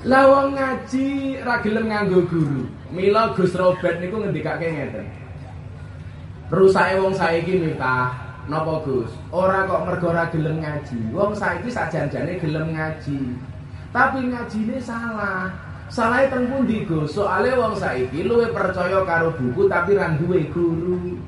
Lah wong ngaji ra gelem nganggo guru. Mila Gus Robert niku ngendikake ngeten. Rusake wong saiki minta napa Gus? Ora kok mergo ora gelem ngaji. Wong saiki sajanjane gelem ngaji. Tapi ngajine salah. Salahnya teng pundi Gus? Soale wong saiki luwe percaya karo buku tapi ra duwe guru.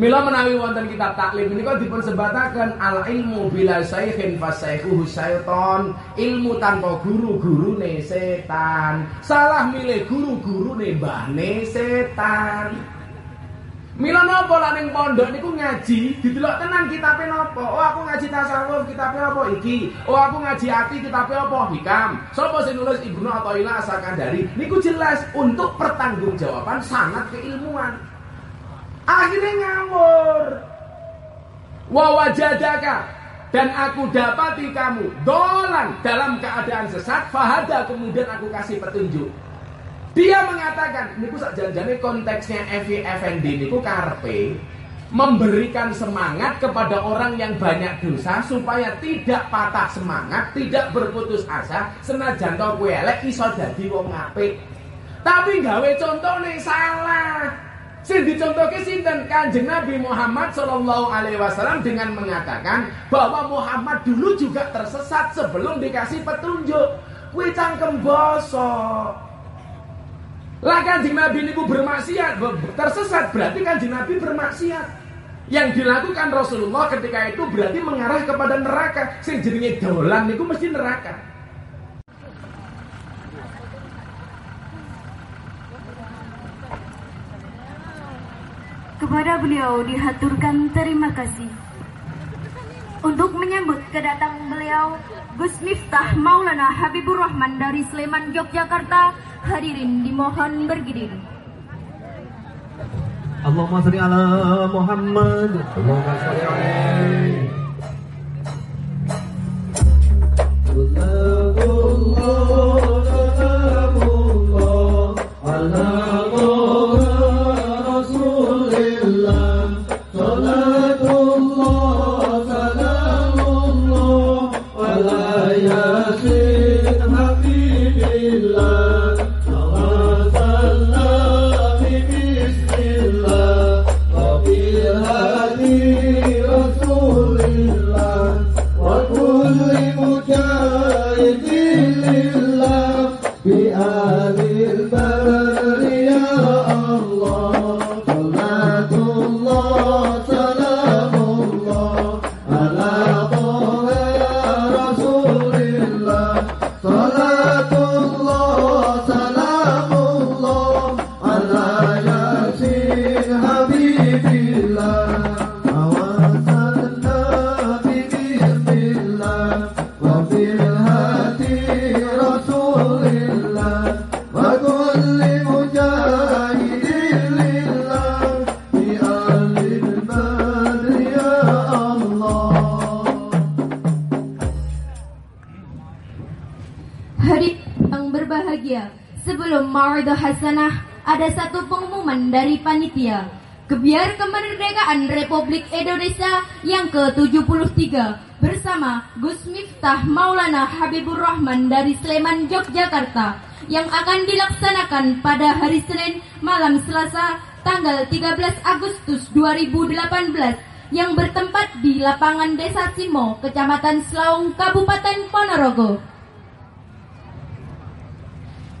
Mila menawi wonten kitab taklim ini kok dipun sebataken al ilmu bila saikhin fasaikuhu syaiton ilmu tanpa guru guru ne setan. Salah milih guru guru ne mbahne setan. Mila nopo lah ning pondok niku ngaji? Didelok tenan kitabe nopo oh aku ngaji tasawuf kitabe apa iki? Oh aku ngaji ati kitabe apa? Hikam. Sapa sing nulis? Ibnu Athaillah Asakandari niku jelas untuk pertanggungjawaban sangat keilmuan Akhirnya ngawur. Wawajadaka dan aku dapati kamu dolan dalam keadaan sesat fahada kemudian aku kasih petunjuk dia mengatakan niku sak janjane konteksnya Evi Effendi niku karpe memberikan semangat kepada orang yang banyak dosa supaya tidak patah semangat, tidak berputus asa, senajan to kowe elek iso dadi wong apik. Tapi gawe contohnya salah. Sing dicontohke sinten Kanjeng Nabi Muhammad Shallallahu alaihi wasallam dengan mengatakan bahwa Muhammad dulu juga tersesat sebelum dikasih petunjuk. Kuwi cangkem bosok. Lah Kanjeng Nabi niku bermaksiat, tersesat berarti Kanjeng Nabi bermaksiat. Yang dilakukan Rasulullah ketika itu berarti mengarah kepada neraka. Sing jenenge dolan niku mesti neraka. Kepada beliau dihaturkan terima kasih. Untuk menyambut kedatangan beliau, Gus Miftah Maulana Habibur Rahman dari Sleman, Yogyakarta, hadirin dimohon berdiri. Allahumma salli ala Muhammad. Allahumma salli alaihi. Dari panitia. Kebiar Kemerdekaan Republik Indonesia yang ke-73 bersama Gus Miftah Maulana Habibur Rahman dari Sleman, Yogyakarta yang akan dilaksanakan pada hari Senin malam Selasa tanggal 13 Agustus 2018 yang bertempat di lapangan Desa Simo, Kecamatan Selaung, Kabupaten Ponorogo.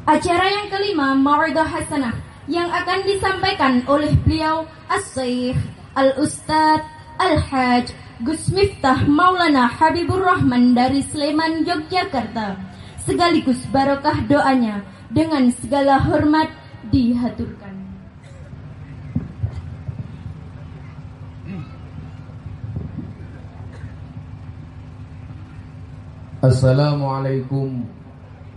Acara yang kelima Ma'idah Hasanah yang akan disampaikan oleh beliau As-Syeikh Al-Ustadz Al-Hajj Gus Miftah Maulana Habibur Rahman dari Sleman, Yogyakarta. Sekaligus barokah doanya dengan segala hormat dihaturkan. Assalamualaikum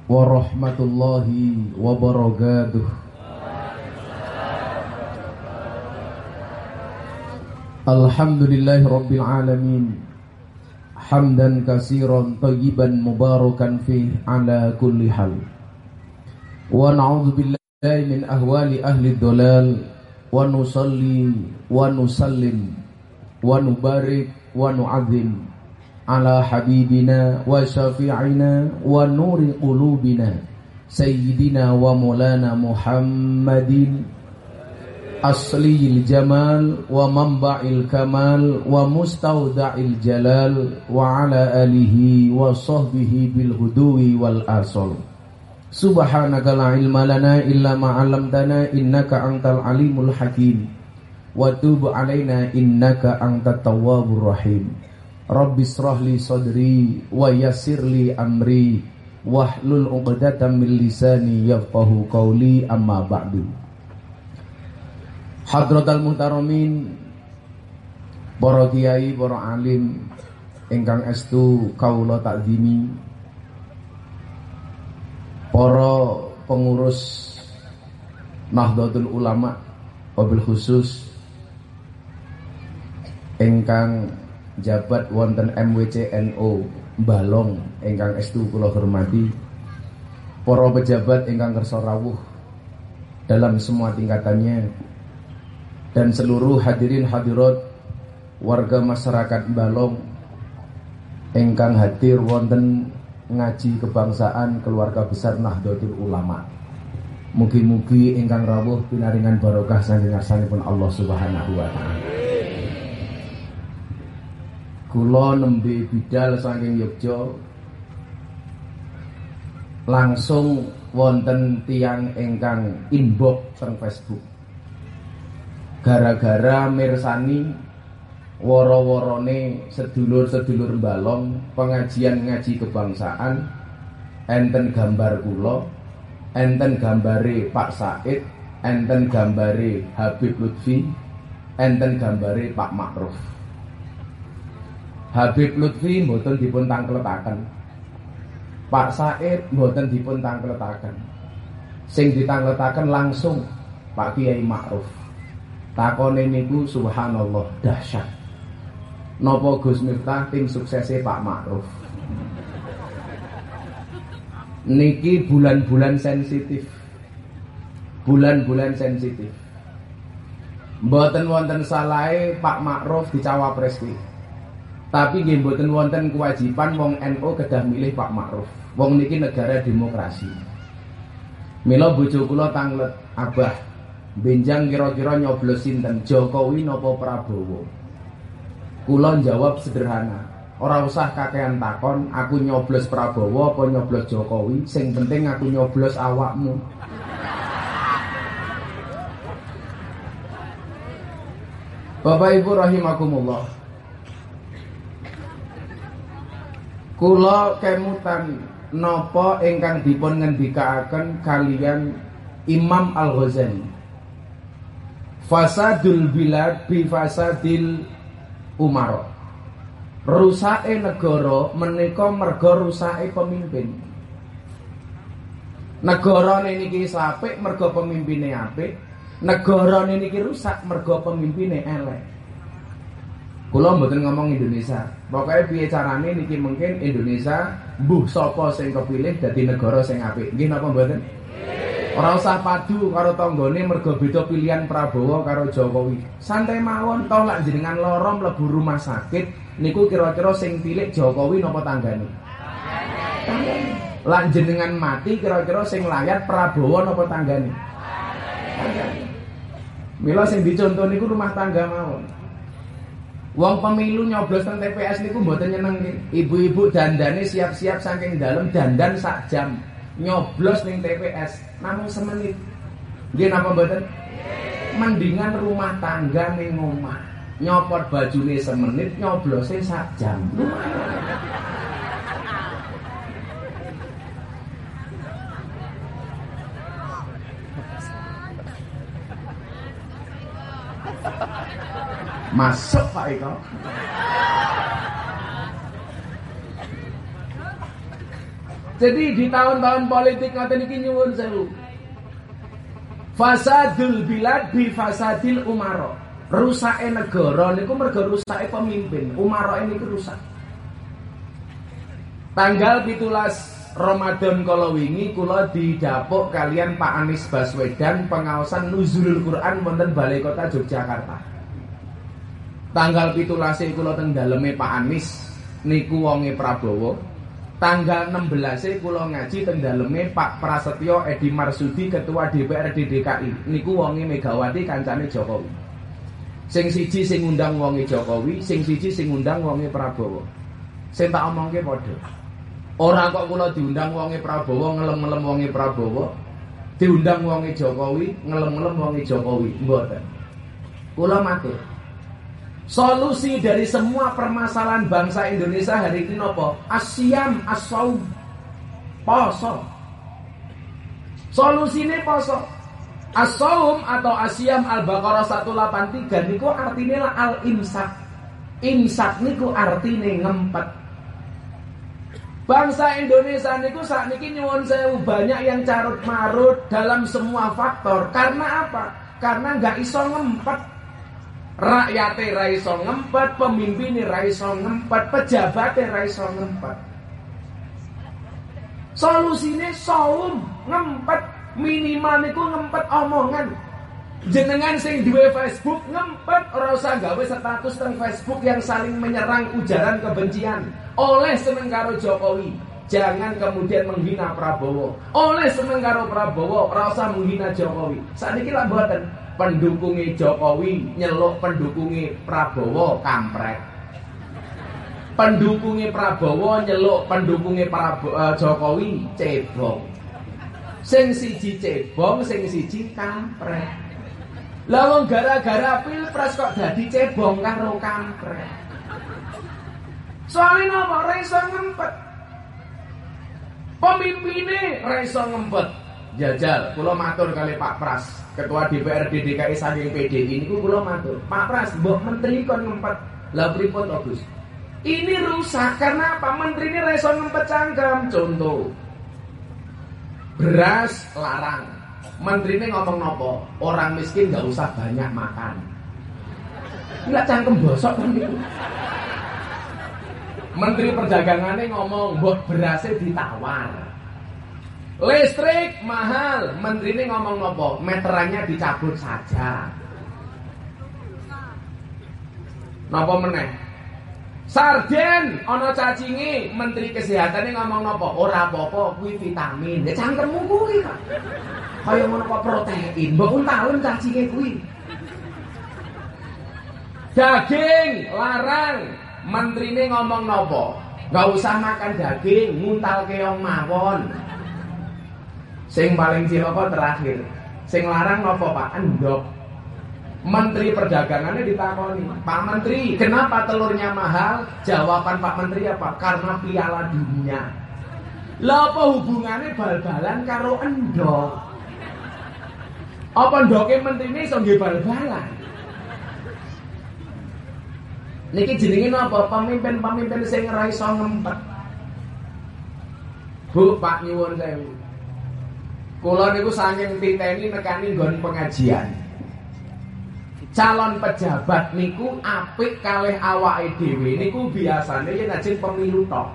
warahmatullahi wabarakatuh. Alhamdulillahi rabbil alamin. Hamdan kasiran tayyiban mubarakan fi ala kulli hal. Wa na'udzu billahi min ahwali ahli dhalal wa nusalli wa nusallim wa nubarik wa nu'adzim Asliil jamal wa mamba'il kamal wa mustauda'il jalal wa ala alihi wa sahbihi bil huduwi wal asol subhanaka la ilma lana illa ma 'allamtana innaka antal alimul hakim. Wa tub alaina innaka antat Ta'wabur rahim. Rabbi israh li sadri wa Yasirli amri. Wahlul 'uqdatam min lisani yafqahu qawli amma ba'du. Hadratal Muhtaromin Para kiai, para alim Ingkang estu kaula takdimi Para pengurus Nahdlatul Ulama Wabil khusus Ingkang jabat wonten MWCNO Balong ingkang estu kula hormati Para pejabat ingkang kersa rawuh dalam semua tingkatannya dan seluruh hadirin hadirat warga masyarakat Balong engkang hadir wonten ngaji kebangsaan keluarga besar Nahdlatul Ulama. Mugi-mugi ingkang rawuh pinaringan barokah saking pun Allah Subhanahu wa taala. Kula nembe bidal saking Yogya langsung wonten tiang ingkang inbox teng Facebook gara-gara mirsani woro-worone sedulur-sedulur balong pengajian ngaji kebangsaan enten gambar kula enten gambare Pak Said enten gambare Habib Lutfi enten gambare Pak Makruf Habib Lutfi mboten dipun tangkletaken. Pak Said mboten dipun tangkletaken. Sing ditangletaken langsung Pak Kiai Makruf Takone niku subhanallah dahsyat. Napa Gus Miftah tim suksesnya Pak Ma'ruf. Niki bulan-bulan sensitif. Bulan-bulan sensitif. Mboten wonten salahe Pak Ma'ruf dicawapres ki. Tapi nggih mboten wonten kewajiban wong NU kedah milih Pak Ma'ruf. Wong niki negara demokrasi. Mila bojo kula tanglet, Abah, Benjang kira-kira nyoblos sinten? Jokowi nopo Prabowo? Kula jawab sederhana. Ora usah kakean takon Aku nyoblos Prabowo apa nyoblos Jokowi? Sing penting aku nyoblos awakmu. Bapak Ibu rahimakumullah. Kula kemutan nopo ingkang dipun ngendikaaken kalian Imam Al-Ghazali fasadul bilad bi fasadil umaro rusake negara menika merga rusake pemimpin negara niki apik merga pemimpine apik negara niki rusak merga pemimpine elek Kula mboten ngomong Indonesia. Pokoknya piye carane niki mungkin Indonesia mbuh sapa sing kepilih dadi negara sing apik. Nggih napa mboten? Ora usah padu karo tanggane mergo beda pilihan Prabowo karo Jokowi. Santai mawon to lak jenengan lara mlebu rumah sakit niku kira-kira sing pilih Jokowi napa tanggane? Tanggane. Lak jenengan mati kira-kira sing layat Prabowo napa tanggane? Tanggane. Mila sing dicontoh niku rumah tangga mawon. Wong pemilu nyoblos teng TPS niku mboten nyeneng Ibu-ibu dandane siap-siap saking dalam dandan sak jam nyoblos ning TPS namun semenit. Nggih napa mboten? Mendingan rumah tangga ning omah. Nyopot bajune semenit, nyoblose sak jam. Masuk Pak Eko. Jadi di tahun-tahun politik ngoten iki nyuwun sewu. Fasadul bilad bi fasadil umaro. Rusake negara niku mergo rusake pemimpin. Umaro ini rusak. Tanggal 17 Ramadan kalau wingi kula didapuk kalian Pak Anies Baswedan pengawasan nuzulul Quran wonten Balai Kota Yogyakarta. Tanggal 17 kula teng daleme Pak Anies niku wonge Prabowo. Tanggal 16 kula ngaji teng daleme Pak Prasetyo Edi Marsudi Ketua DPRD DKI. Niku wonge Megawati kancane Jokowi. Sing siji sing ngundang wonge Jokowi, sing siji sing ngundang wonge Prabowo. Sing tak omongke padha. Ora kok kula diundang wonge Prabowo ngelem-ngelem wonge Prabowo, diundang wonge Jokowi ngelem-ngelem wonge Jokowi, mboten. Kula matur. Solusi dari semua permasalahan bangsa Indonesia hari ini nopo? Asyam asaum. Poso. Solusinya poso. Asaum atau Asyam Al-Baqarah 183 niku artinya al-imsak. Imsak niku artinya ngempet. Bangsa Indonesia niku saat niki nyuwun sewu banyak yang carut marut dalam semua faktor. Karena apa? Karena nggak iso ngempet. Rakyatnya ra iso ngempet, pemimpinnya ra iso ngempet, pejabatnya ra iso ngempet. Solusine saum ngempet minimal niku ngempet omongan. Jenengan sing duwe Facebook ngempet ora usah gawe status teng Facebook yang saling menyerang ujaran kebencian. Oleh seneng karo Jokowi, jangan kemudian menghina Prabowo. Oleh seneng karo Prabowo, ora usah menghina Jokowi. Saat ini lah buatan pendukungnya Jokowi nyeluk pendukungnya Prabowo kampret. Pendukungnya Prabowo nyeluk pendukungnya Prabowo, uh, Jokowi cebong. Sing siji cebong, sing siji kampret. Lah wong gara-gara pilpres kok dadi cebong karo kampret. Soalnya napa? Ra iso ngempet. Pemimpinnya ra iso ngempet. Jajal, kula matur kali Pak Pras, Ketua DPRD DKI saking PDI niku kula matur. Pak Pras, mbok menteri kon ngempet. Lah pripun to, Gus? Ini rusak karena apa? Menteri ini ra iso ngempet cangkem. Contoh. Beras larang. Menteri ini ngomong nopo? Orang miskin nggak usah banyak makan. Enggak cangkem bosok kan itu. Menteri perdagangannya ngomong buat berasnya ditawar. Listrik mahal, menteri ini ngomong nopo, meterannya dicabut saja. Nopo meneh? Sarden ono cacingi, menteri kesehatan ini ngomong nopo, ora apa-apa kuwi vitamin. Ya cangkemmu kuwi, Pak. Kaya ngono kok protein, mbok tahun cacinge kuwi. Daging larang, menteri ini ngomong nopo, Gak usah makan daging, nguntal keong mawon. Sing paling ciloko terakhir. Sing larang nopo Pak? Endok. Menteri perdagangannya ditakoni, Pak Menteri, kenapa telurnya mahal? Jawaban Pak Menteri apa? Karena piala dunia. Lah apa hubungannya bal-balan karo endok? Apa endoknya menteri ini iso bal-balan? Niki jenenge napa? Pemimpin-pemimpin sing ora iso ngempet. Bu, Pak nyuwun sewu. Kula niku saking titeni nekani nggon pengajian. Calon pejabat niku apik kalih awake dhewe niku biasane yen ajeng pemilu tok.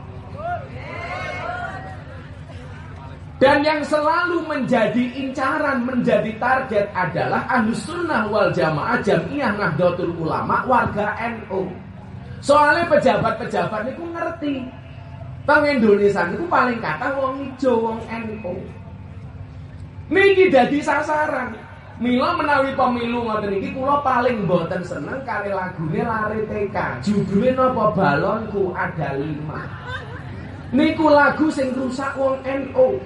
Dan yang selalu menjadi incaran, menjadi target adalah Ahlus Sunnah wal Jamaah Jamiah Nahdlatul Ulama warga NU. Soalnya pejabat-pejabat niku ngerti. Tang Indonesia niku paling kata wong ijo wong NU. Niki dadi sasaran. Mila menawi pemilu ngoten iki kula paling mboten seneng kali lagune Lare TK. Judule napa balonku ada lima. Niku lagu sing rusak wong NU.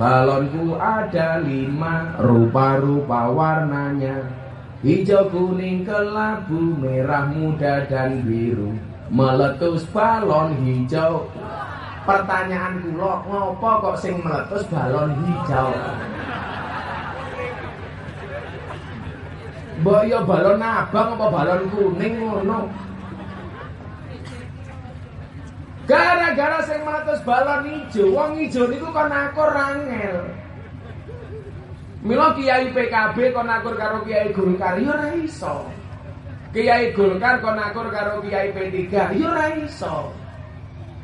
Balonku ada lima rupa-rupa warnanya Hijau, kuning, kelabu, merah, muda, dan biru Meletus balon hijau Pertanyaan kula ngopo kok sing meletus balon hijau Mbok ya balon abang apa balon kuning ngono Gara-gara sing meletus balon hijau, wong hijau niku kon akur rangel. Mila Kiai PKB kon akur karo Kiai Golkar ya ora iso. Kiai Golkar kon akur karo Kiai P3 ya ora iso.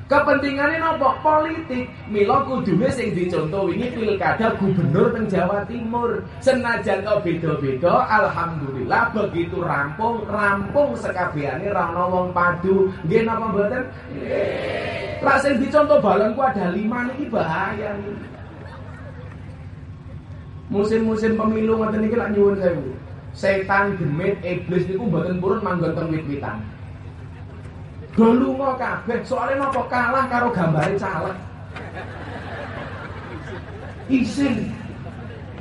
Kepentingannya nopo politik. Mila kudune sing dicontoh ini pilkada gubernur teng Jawa Timur. Senajan kau beda-beda, alhamdulillah begitu rampung, rampung sekabehane ra ana wong padu. Nggih napa mboten? Lah sing dicontoh balonku ada lima niki bahaya nih. Musim-musim pemilu ngoten niki lak nyuwun sewu. Setan demit iblis niku mboten purun manggon teng wit-witan. Do lunga kabeh, soalnya napa kalah karo gambare caleg. Isin.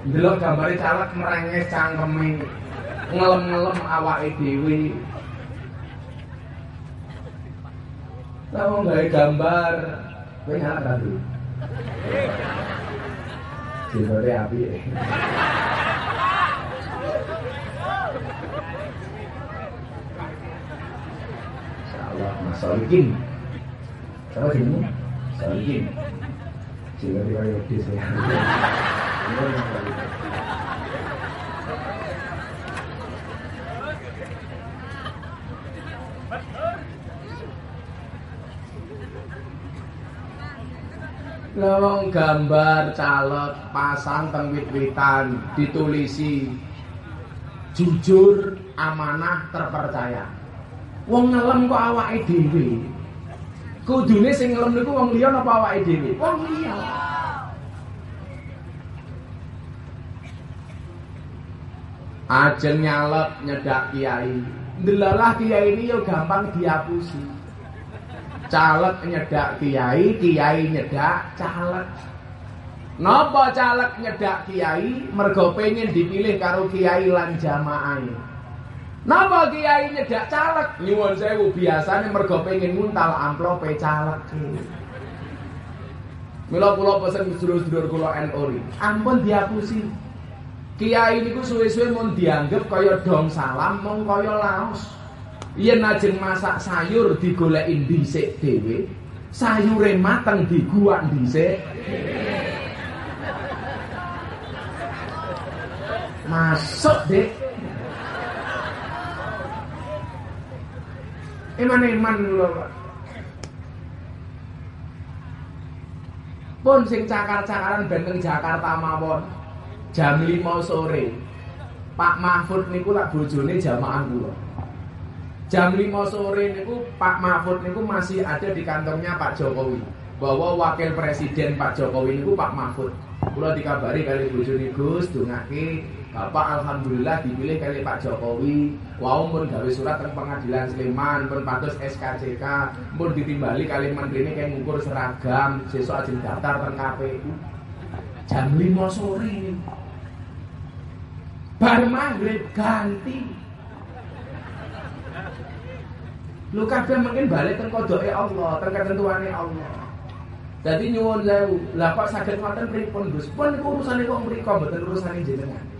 Delok gambare caleg merenges cangkeme. Ngelem-ngelem awake dhewe. Tahu gawe gambar, kowe nyala tadi. Jilbate api. Allah Mas Solikin Siapa jenisnya? Solikin Jika dia kayak di saya Lawang gambar caleg pasang teng wit-witan ditulisi jujur, amanah, terpercaya. Wong ngelem kok awake dhewe. Kudune sing ngelem niku wong liya napa awake dhewe? Wong liya. Ajeng nyalep nyedak kiai. Ndelalah kiai ini yo gampang dihapusi. Caleg nyedak kiai, kiai nyedak caleg. Napa caleg nyedak kiai mergo pengen dipilih karo kiai lan jamaah. Napa kiai nyedak caleg? Nyuwun sewu biasane mergo pengen nguntal amplope caleg. Mila kula pesen sedulur-sedulur kula NU ampun dihapusi. Kiai niku suwe-suwe mun dianggep kaya dong salam mung kaya laos. Yen ajeng masak sayur digoleki dhisik dhewe, sayure mateng diguak dhisik. Masuk, Dek. Iman-iman lho, Pak. Pun sing cakar-cakaran benteng Jakarta mawon. Jam 5 sore. Pak Mahfud niku lak bojone jamaah kula. Jam 5 sore niku Pak Mahfud niku masih ada di kantongnya Pak Jokowi. Bahwa wakil presiden Pak Jokowi niku Pak Mahfud. Kula dikabari kali bojone Gus dongake Bapak alhamdulillah dipilih kali Pak Jokowi. Wau pun gawe surat teng pengadilan Sleman, pun patus SKCK, pun ditimbali kali menteri ini kayak ngukur seragam, sesuk ajeng daftar teng KPU. Jam 5 sore ini. Bar maghrib ganti. Lu kabeh mungkin balik teng kodoke Allah, teng ketentuane Allah. Jadi nyuwun sewu, lah kok saged wonten pripun Gus? Pun urusane wong mriku mboten urusane jenengan.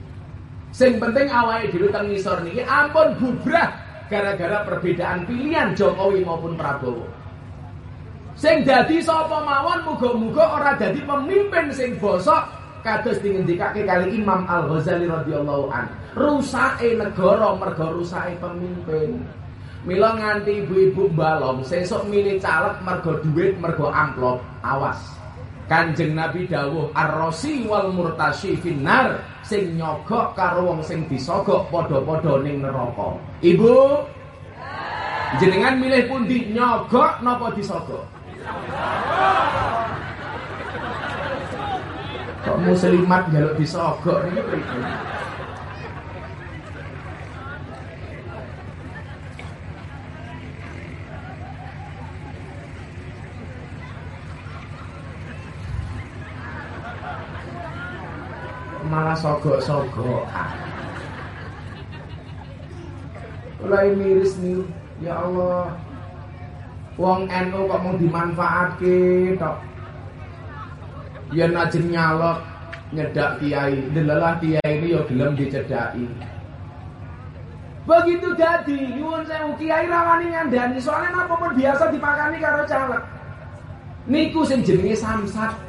Sing penting awake dhewe teng ngisor niki ampun bubrah gara-gara perbedaan pilihan Jokowi maupun Prabowo. Sing dadi sapa mawon muga-muga ora dadi pemimpin sing bosok kados dingendikake kali Imam Al Ghazali radhiyallahu an. Rusake negara mergo rusake pemimpin. Mila nganti ibu-ibu balong sesuk milih caleg mergo duit mergo amplop. Awas. Kanjeng Nabi dawuh ar-rasi wal murtasyi finnar sing nyogok karo wong sing disogok padha-padha ning neraka. Ibu jenengan milih pundi nyogok napa disogok? Kok muslimat jaluk disogok ini malah sogok-sogokan. Mulai miris nih, ya Allah. Wong NU kok mau dimanfaatke tok. Ya najeng nyalok nyedak kiai, delalah kiai ini ya gelem dicedaki. Begitu jadi, nyuwun sewu kiai rawani ngandani soalnya napa pun biasa dipakani karo caleg. Niku sing jenenge samsat.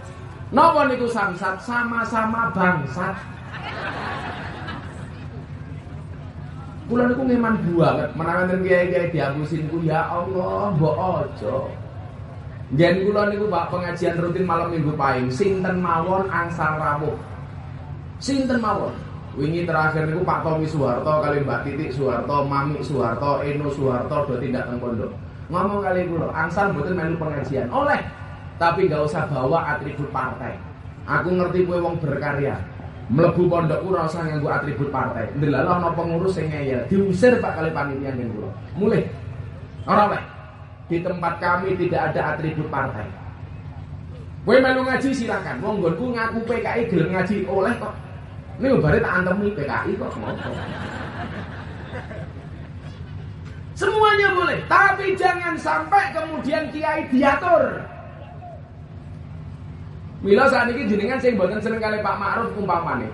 Napa niku samsat sama-sama bangsat. Kula niku ngeman banget menawa enten kiai-kiai dihapusin ku ya Allah, mbok aja. Jen kula niku Pak pengajian rutin malam Minggu paing sinten mawon angsal rawuh. Sinten mawon. Wingi terakhir niku Pak Tommy Suharto kali Mbak Titik Suharto, Mami Suharto, Eno Suharto do tindak teng pondok. Ngomong kali kula, angsal mboten melu pengajian. Oleh, tapi gak usah bawa atribut partai. Aku ngerti kowe wong berkarya. Mlebu pondokku ora usah nganggo atribut partai. Ndelalah ana pengurus sing ngeyel, diusir Pak kali panitia ngen kula. Mulih. Ora oleh. Di tempat kami tidak ada atribut partai. Kowe melu ngaji silakan. Wong nggonku ngaku PKI gelem ngaji oleh kok. Ini bare tak antemi PKI kok ngopo. Semuanya boleh, tapi jangan sampai kemudian kiai diatur. Mila saat ini jenengan saya buatan seneng kali Pak Ma'ruf umpamane.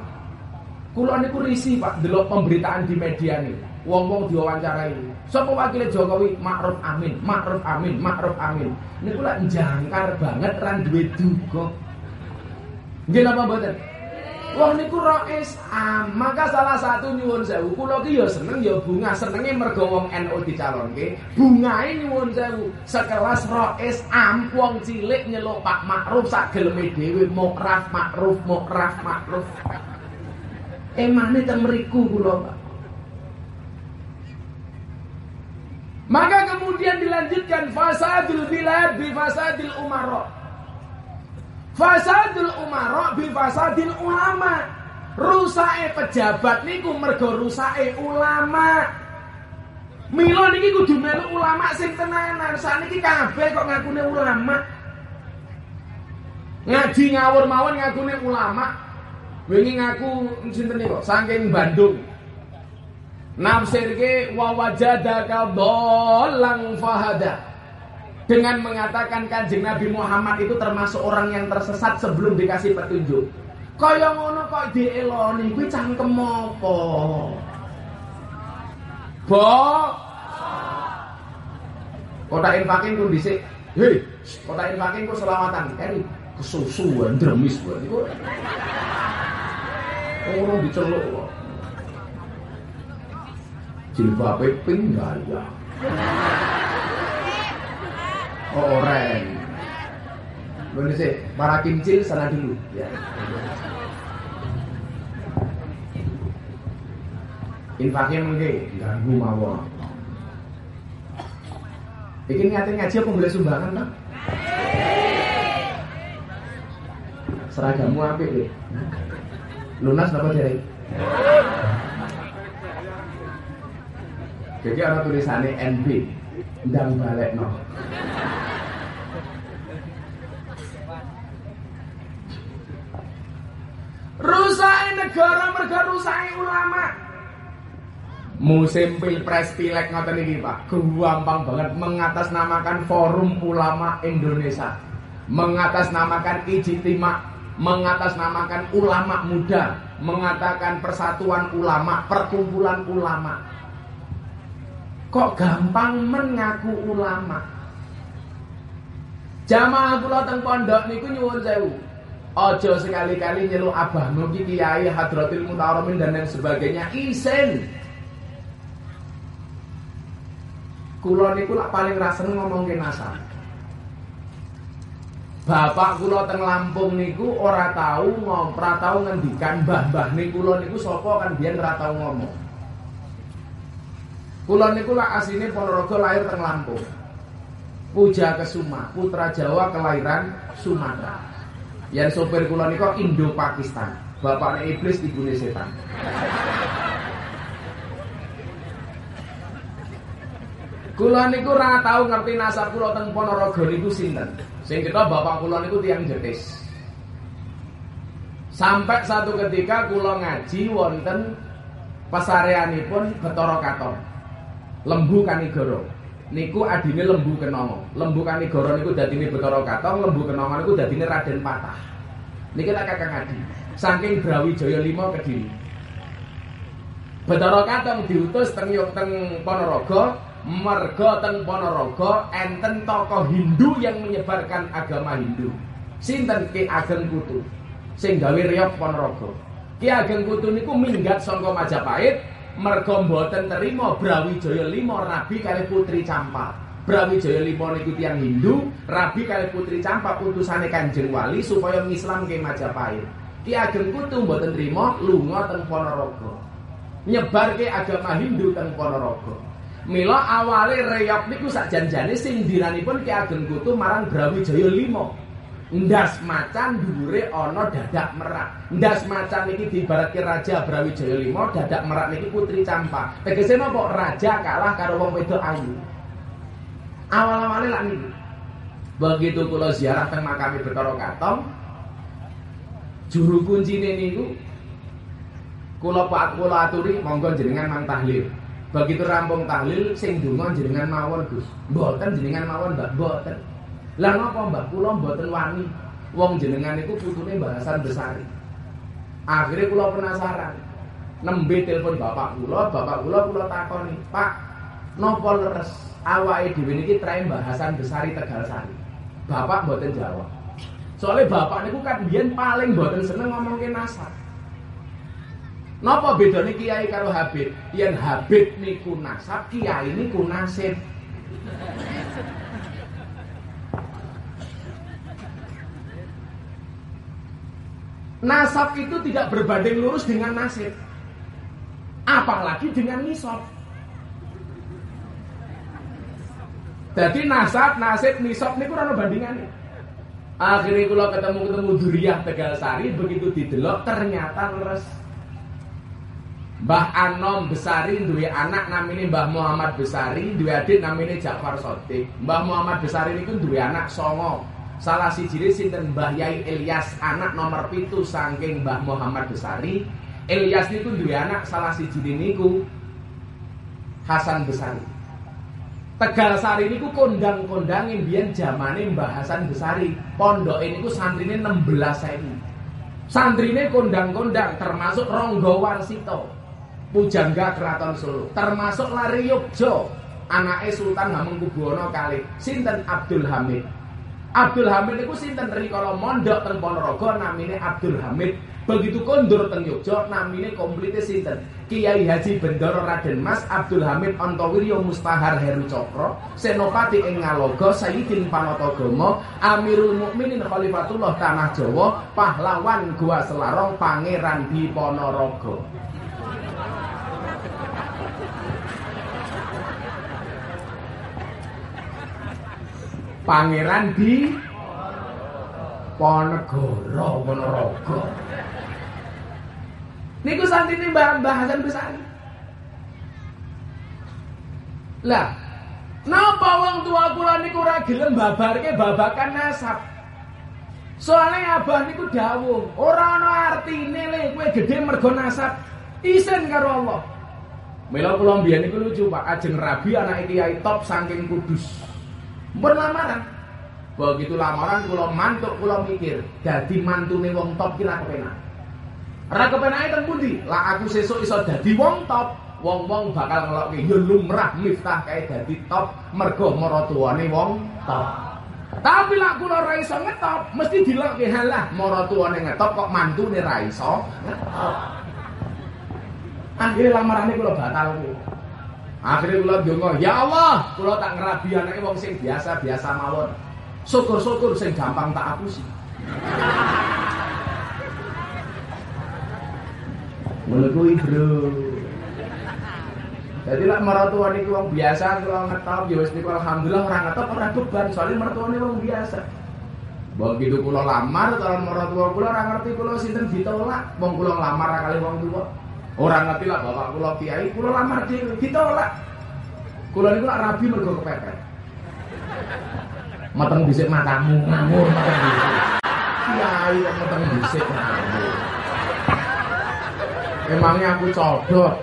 Kulo niku risi Pak delok pemberitaan di media nih. Wong-wong diwawancarai. Sapa wakil Jokowi? Ma'ruf Amin, Ma'ruf Amin, Ma'ruf Amin. Niku lak jangkar banget ran duwe duga. Nggih napa mboten? Wong niku rois am, maka salah satu nyuwun sewu. Kula ki ya seneng ya bunga, senenge mergo wong NU dicalonke. Bungae nyuwun sewu. Sekelas rois am wong cilik nyeluk Pak Makruf sak geleme dhewe Mukraf Makruf Mukraf Makruf. Emane teng mriku kula, Pak. Maka kemudian dilanjutkan fasadul bilad bi fasadil umara. Fasadul umara bi fasadil ulama. Rusake pejabat niku mergo rusake ulama. Mila niki kudu melu ulama sing tenanan. Saniki kabeh kok ngakune ulama. Ngaji ngawur mawon ngakune ulama. Wingi ngaku sinten niku saking Bandung. Nafsirke wa wajadaka dhallan fahada. Dengan mengatakan kanjeng Nabi Muhammad itu termasuk orang yang tersesat sebelum dikasih petunjuk. Kaya ngono kok dieloni kuwi cangkem apa? Bo. Kota infakin ku dhisik. Hei, kota infakin ku selamatan. Keri kesusuan dremis buat iku. Orang diceluk kok. Jilbabe pink gaya. Oh, oren. Sih, para kincil sana dulu. Ya. Infaknya mengke ganggu mawon. Iki ngatain ngaji apa boleh sumbangan, Pak? Seragammu apik deh. Lunas apa jadi? Jadi ada tulisannya NB, ndang balik no. Rusai negara merga rusai ulama. Musim pilpres pilek ngoten iki Pak, gampang banget mengatasnamakan Forum Ulama Indonesia, mengatasnamakan Ijtima, mengatasnamakan ulama muda, mengatakan persatuan ulama, perkumpulan ulama. Kok gampang mengaku ulama? Jamaah kula teng pondok niku nyuwun sewu. Ojo sekali-kali nyeluk abah mugi kiai hadratil mutawaromin dan lain sebagainya isen. Niku lak paling rasen ngomong ke nasab. Bapak kula teng Lampung niku ora tahu ngom, ora tahu ngendikan mbah-mbah niku kula niku sapa kan biyen ora tahu ngomong. Kula niku lak asine Ponorogo lahir teng Lampung. Puja Kesuma, putra Jawa kelahiran Sumatera. Yang sopir kula niku Indo Pakistan. Bapaknya iblis, ibunya setan. Kula niku ora tau ngerti nasab kula teng Ponorogo niku sinten. Sing kita bapak kula niku tiang jetis. Sampai satu ketika kula ngaji wonten pasareanipun Betara Katon. Lembu Kanigoro. Niku adine Lembu Kenongo. Lembu Kanigoro niku dadine Betara Katon, Lembu Kenongo niku dadine Raden Patah. Niki tak kakang ngadi. Saking Brawijaya 5 Kediri. Betara Katon diutus teng teng Ponorogo, merga teng Ponorogo enten tokoh Hindu yang menyebarkan agama Hindu. Sinten Ki Ageng Kutu. Sing gawe riyop Ponorogo. Ki Ageng Kutu niku minggat saka Majapahit merga mboten terima Brawijaya 5 Nabi kali Putri Campa. Brawijaya lima niku tiyang Hindu, Rabi kali Putri Campak utusane Kanjeng Wali supaya ngislam ke Majapahit. Ki Ageng Kutu mboten trima lunga teng Ponorogo. Nyebarke agama Hindu teng Ponorogo. Mila awale reyop niku sak janjane sing diranipun Ki Ageng Kutu marang Brawijaya lima. Ndas macan dhuwure ana dadak merak. Ndas macan iki diibaratke raja Brawijaya lima, dadak merak niki Putri Campak. Tegese napa? Raja kalah karo wong wedok ayu. Awal-awalnya lah nih begitu kula ziarah teng makami Betara Katong juru kunci niku kula pak kula aturi monggo jenengan mang tahlil. Begitu rampung tahlil sing donga jenengan mawon Gus. Mboten jenengan mawon Mbak mboten lah napa Mbak kula mboten wani wong jenengan niku putune Mbak Hasan Besari akhirnya kula penasaran nembe telepon bapak kula bapak kula kula takoni Pak nopo leres awake dhewe niki trae bahasan besari Tegal Sari. Bapak mboten jawab. Soalnya bapak niku kan biyen paling mboten seneng ngomongke nasab. Napa bedane kiai karo Habib? Yen Habib niku nasab, kiai niku nasib. Nasab itu tidak berbanding lurus dengan nasib. Apalagi dengan nisab. Jadi nasab, nasib, nisab niku ora bandingane. Akhirnya kalau ketemu ketemu Duriah Tegal Sari begitu didelok ternyata leres. Mbah Anom Besari duwe anak namanya Mbah Muhammad Besari, duwe adik namanya Ja'far Sotik. Mbah Muhammad Besari niku duwe anak songo. Salah si ciri sinten Mbah Yai Ilyas anak nomor pitu saking Mbah Muhammad Besari. Ilyas niku duwe anak salah si ciri niku Hasan Besari. Tegal Sari niku kondang-kondang imbian zamane Mbah Hasan Besari. Pondoke niku santrine 16.000. Santrine kondang-kondang termasuk Ronggo Warsito. Pujangga Keraton Solo, termasuk Lari Yogyo, anake Sultan Hamengkubuwono kali sinten Abdul Hamid. Abdul Hamid itu sinten? Rikala mondok teng Ponorogo namine Abdul Hamid. Begitu kondur teng Yogyo namine komplite sinten? Kiai Haji Bendoro Raden Mas Abdul Hamid Antowiryo Mustahar Heru Cokro Senopati ing Ngaloga Sayyidin Panotagama Amirul Mukminin Khalifatullah Tanah Jawa pahlawan Gua Selarong Pangeran di Ponorogo Pangeran di Ponegoro Ponorogo Niku santine Mbah Mbah Hasan. Lah, napa wong tua kula niku ora gelem babarke babakan nasab? Soalnya abah niku dawuh, ora ana artine le kowe gedhe mergo nasab. Isen karo Allah. Mila kula mbiyen niku lucu Pak, ajeng rabi anak Kiai top saking Kudus. Mpun lamaran. Begitu lamaran kula mantuk kula mikir, dadi mantune wong top ki kepenak. Ora kepenake teng pundi? Lah aku sesuk iso dadi wong top. Wong-wong bakal ngelokke ya lumrah Miftah kae dadi top mergo maratuwane wong top. Tapi lah kula ora iso ngetop, mesti dilokke halah maratuwane ngetop kok mantune ra iso ngetop. Akhirnya lamarane kula batal kuwi. Akhirnya kula ndonga, "Ya Allah, kula tak ngerabi anake wong sing biasa-biasa mawon. Syukur-syukur sing gampang tak apusi." Kuwi, Bro. Jadi lah mertua niku wong biasa kalau ngetop ya wis niku alhamdulillah ora ngetop ora beban soalnya mertuane wong biasa. Begitu kula lamar kalau mertua kula ora ngerti kula sinten ditolak, wong kula lamar kali wong tua. Ora ngerti lah bapak kula kiai, kula lamar dhewe ditolak. Kula niku lak rabi mergo kepepet. Mateng dhisik matamu, ngawur mateng dhisik. Kiai kok mateng dhisik. Emangnya aku codot.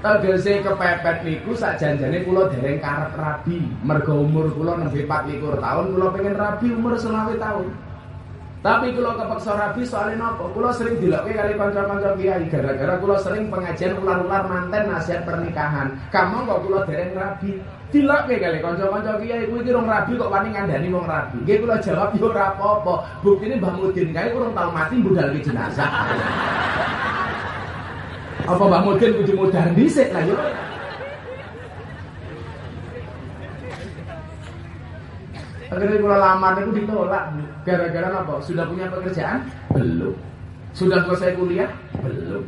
Tegese kepepet niku janjane kula dereng karep rabi. Mergo umur kula nembe 24 tahun, kula pengen rabi umur 20 tahun. Tapi kula kepeksa rabi soalnya napa? Kula sering dilokke kali kanca-kanca kiai gara-gara kula sering pengajian ular-ular manten nasihat pernikahan. Kamu kok kula dereng rabi. Dilokke kali kanca-kanca kiai kuwi iki rong rabi kok wani ngandani wong rabi. Nggih kula jawab yo ora apa-apa. Buktine Mbah Mudin kae kurang tau mati budalke jenazah. Apa Mbak Mudin kudu modar dhisik lah yo. Akhirnya kalau lamar itu ditolak. Gara-gara apa? Sudah punya pekerjaan? Belum. Sudah selesai kuliah? Belum.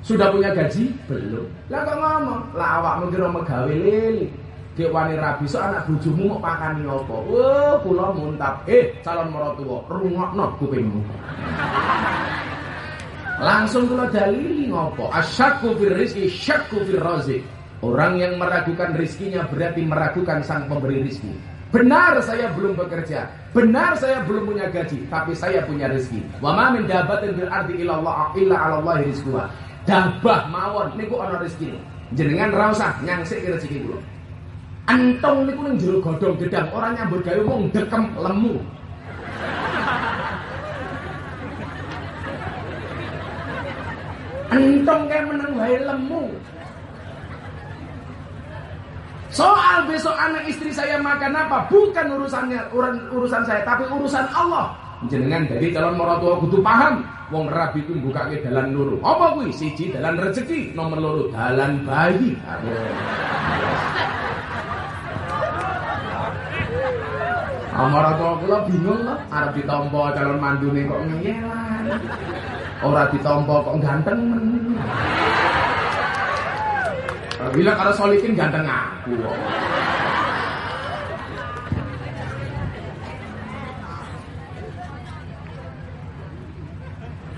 Sudah punya gaji? Belum. Lah kok ngomong? Lah awak mikir megawe lele. Dek wani rabi so anak bojomu mau pakani apa? Wah, kula muntap. Eh, calon mertua, rungokno kupingmu. Langsung kula dalili ngopo? Asyakku fir rizki, syakku fir razik. Orang yang meragukan rizkinya berarti meragukan sang pemberi rizki. Benar saya belum bekerja, benar saya belum punya gaji, tapi saya punya rezeki. Wa ma min dabatin fil ardi illa Allah illa 'ala Allah rizquha. Dabah mawon niku ana rezeki. Jenengan ra usah nyangsik rezeki kula. Entong niku ning jero godhong gedang, ora nyambut gawe wong dekem lemu. Entong kayak meneng wae lemu. Soal besok anak istri saya makan apa bukan urusannya urusan, saya tapi urusan Allah. Jenengan jadi calon mertua kudu paham. Wong rabi ku buka ke dalan loro. Apa kuwi? Siji dalan rezeki, nomor loro dalan bayi. Amara tua kula bingung lah, arep ditampa calon mandune kok ngeyelan. Ora ditampa kok ganteng men. Bila kalau solikin ganteng aku.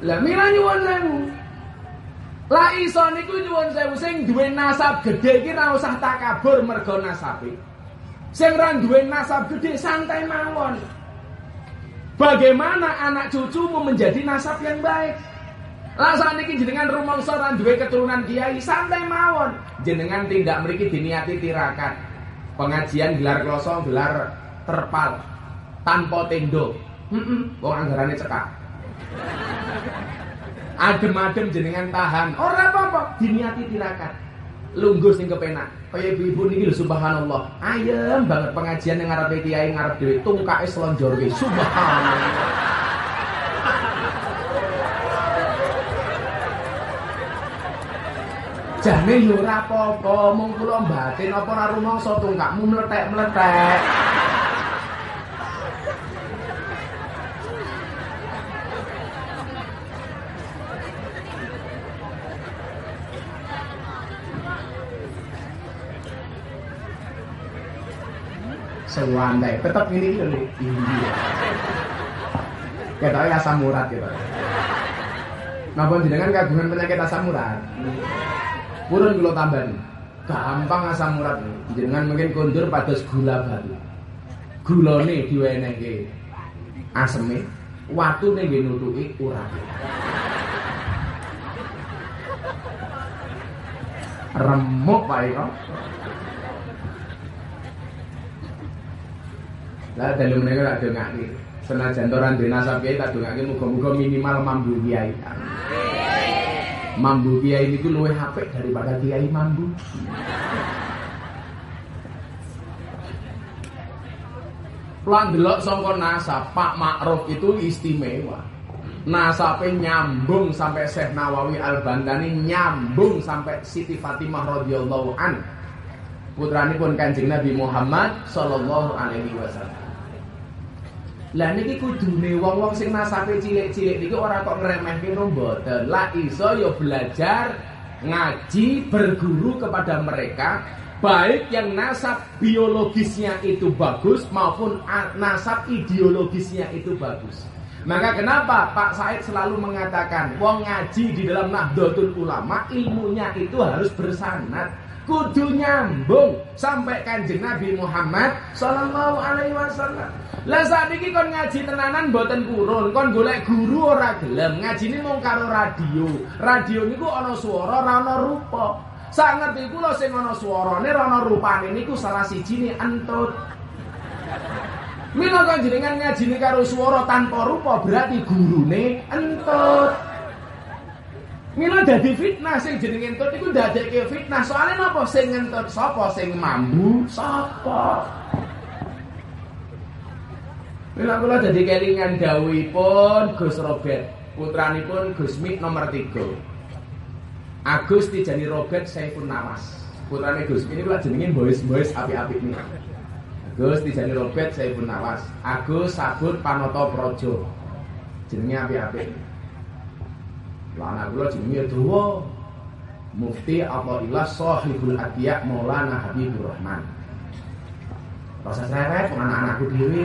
Lah mila nyuwun sewu. Lah iso niku nyuwun sewu sing duwe nasab gedhe iki ora usah takabur mergo nasabe. Sing ra duwe nasab gede santai mawon. Bagaimana anak cucumu menjadi nasab yang baik? Lah sakniki jenengan rumangsa ra duwe keturunan kiai santai mawon. Jenengan tindak mriki diniati tirakat. Pengajian gelar kloso, gelar terpal tanpa tendo. Heeh, wong anggarane cekak. Adem-adem jenengan tahan. Ora apa-apa, diniati tirakat. Lungguh sing kepenak. Kaya ibu-ibu niki lho subhanallah. Ayem banget pengajian yang ngarepe kiai ngarep dhewe tungkake slonjorke. Subhanallah. Jane yo ora apa-apa, batin apa ora rumangsa tungkakmu meletek-meletek. Sewantai, tetap ini lho India. Kita asam urat gitu. Napa jenengan kagungan penyakit asam urat? Purun kula tambahi. Gampang asam urat. Jenengan mungkin kondur pados gula batu. Gulane diwenehke aseme, watune nggih nutuki urate. Remuk Pak Eko. Lah dalu menika tak dongake. Senajan ora ndek nasab kiai tak dongake muga-muga minimal mambu kiai. Mambu kiai niku luwih apik daripada kiai mambu. Lan delok sangka nasab Pak Ma'ruf itu istimewa. Nasabe nyambung sampai Syekh Nawawi Al-Bandani nyambung sampai Siti Fatimah radhiyallahu an. Putranipun Kanjeng Nabi Muhammad sallallahu alaihi wasallam. Lah niki kudune wong-wong sing nasabe cilik-cilik niku ora kok ngremehke mboten. Lah iso ya belajar ngaji berguru kepada mereka baik yang nasab biologisnya itu bagus maupun nasab ideologisnya itu bagus. Maka kenapa Pak Said selalu mengatakan wong ngaji di dalam Nahdlatul Ulama ilmunya itu harus bersanad kudu nyambung sampai kanjeng Nabi Muhammad Sallallahu Alaihi Wasallam. Lah saat ini kon ngaji tenanan boten kurun, kon golek guru ora gelem, ngaji ini mau karo radio. Radio niku ana swara, ora ana rupa. Sak ngerti kula sing ana swarane, ora ana rupane niku salah siji entut. Mila kan jenengan ngajine karo swara tanpa rupa berarti gurune entut. Mila dadi fitnah sing jenenge entut iku ndadekke fitnah. Soale napa sing entut sapa sing mambu sapa? Mila kula dadi kelingan dawuhipun Gus Robert, putranipun Gus Mik nomor 3. Agus Tijani Robert Saifun Nawas. Putrane Gus ini kula jenenge boys-boys apik-apik nih. Gus dijani Robert saya pun nawas. Agus Sabut Panoto Projo. Jenenge apik-apik. Anak kula jenenge dawa. Mufti Athaillah Sahibul Adiyak Maulana Habibur Rahman. Rasa seret anak-anakku dhewe.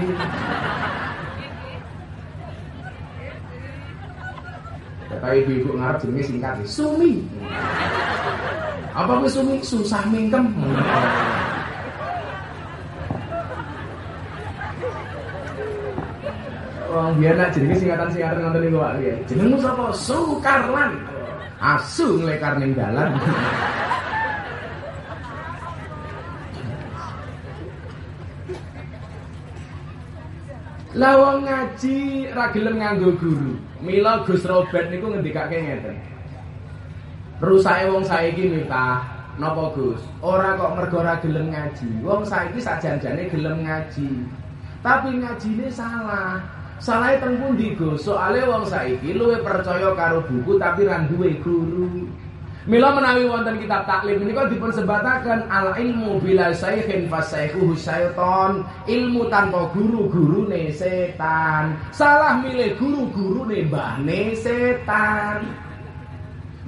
Kata ibu-ibu ngarep jenenge singkat Sumi. Apa kuwi Sumi? Susah mingkem. Biar nak jenenge singkatan-singkatan ngoten niku Pak nggih. Jenengmu sapa? Sukarlan. Asu nglekar ning dalan. Lawang ngaji ra gelem nganggo guru. Mila Gus Robert niku ngendikake ngeten. Rusake wong saiki mitah napa Gus? Ora kok mergo ora gelem ngaji. Wong saiki sajanjane gelem ngaji. Tapi ngajine salah. Salahnya teng pundi Gus? Soale wong saiki luwe percaya karo buku tapi ra duwe guru. Mila menawi wonten kitab taklim menika dipun sebataken al ilmu bila saykhin fasaihuhu syaiton. Ilmu tanpa guru gurune setan. Salah milih guru gurune mbahne setan.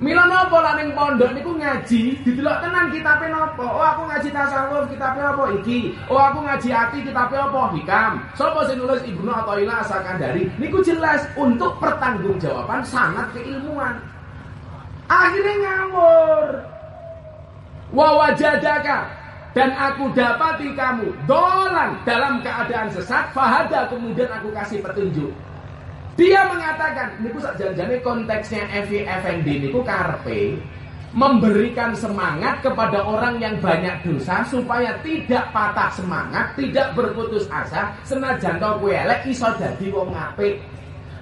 Mila lah ning pondok niku ngaji, didelok tenan kitabe napa? Oh aku ngaji tasawuf, kitabe apa iki? Oh aku ngaji ati, kitabe apa? Hikam. Sapa sing nulis Ibnu Athaillah Sakandari? Niku jelas untuk pertanggungjawaban sangat keilmuan. Akhirnya ngawur. Wa wajadaka dan aku dapati kamu dolan dalam keadaan sesat fahada kemudian aku kasih petunjuk. Dia mengatakan, niku sak janjane konteksnya Evi Effendi niku karpe memberikan semangat kepada orang yang banyak dosa supaya tidak patah semangat, tidak berputus asa, senajan to kowe elek iso dadi wong apik.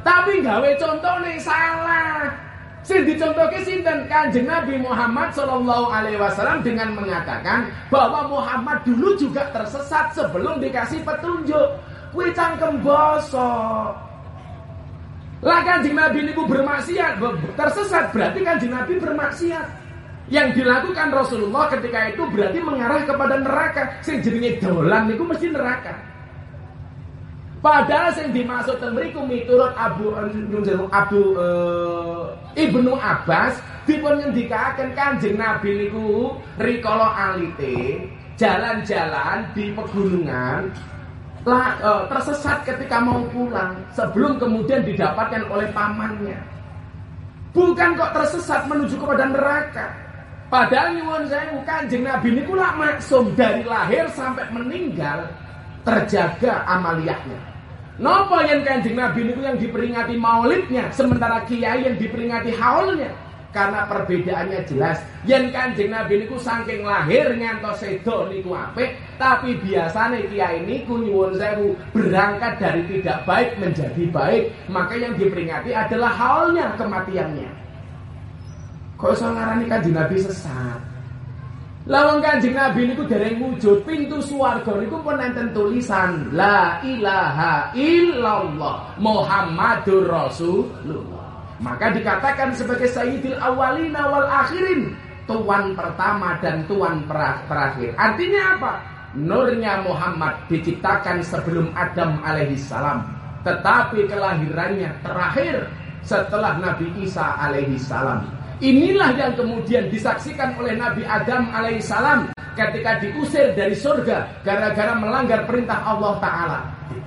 Tapi gawe contohnya salah. Sing dicontohke sinten Kanjeng Nabi Muhammad Shallallahu alaihi wasallam dengan mengatakan bahwa Muhammad dulu juga tersesat sebelum dikasih petunjuk. Kuwi cangkem bosok. Lah kanjeng Nabi niku bermaksiat, tersesat berarti kanjeng Nabi bermaksiat. Yang dilakukan Rasulullah ketika itu berarti mengarah kepada neraka. Sing jenenge dolan niku mesti neraka. Padahal sing dimaksud teng mriku miturut Abu Abu uh, Ibnu Abbas dipun ngendikaken Kanjeng Nabi niku rikala alite jalan-jalan di pegunungan uh, tersesat ketika mau pulang sebelum kemudian didapatkan oleh pamannya. Bukan kok tersesat menuju kepada neraka. Padahal nyuwun sewu Kanjeng Nabi niku lak maksum dari lahir sampai meninggal terjaga amaliyahnya. Napa yang kanjeng Nabi niku yang diperingati maulidnya, sementara kiai yang diperingati haulnya. Karena perbedaannya jelas. Yang kanjeng Nabi niku saking lahir ngantos sedo niku apik, tapi biasanya kiai niku nyuwun sewu berangkat dari tidak baik menjadi baik. Maka yang diperingati adalah haulnya kematiannya. Kok iso ngarani kanjeng Nabi sesat? Lawang kanjeng Nabi niku dereng wujud pintu swarga niku pun enten tulisan la ilaha illallah Muhammadur Rasulullah. Maka dikatakan sebagai sayyidil awalina wal akhirin, tuan pertama dan tuan terakhir. Artinya apa? Nurnya Muhammad diciptakan sebelum Adam alaihi salam, tetapi kelahirannya terakhir setelah Nabi Isa alaihi salam. Inilah yang kemudian disaksikan oleh Nabi Adam alaihissalam ketika diusir dari surga gara-gara melanggar perintah Allah Ta'ala.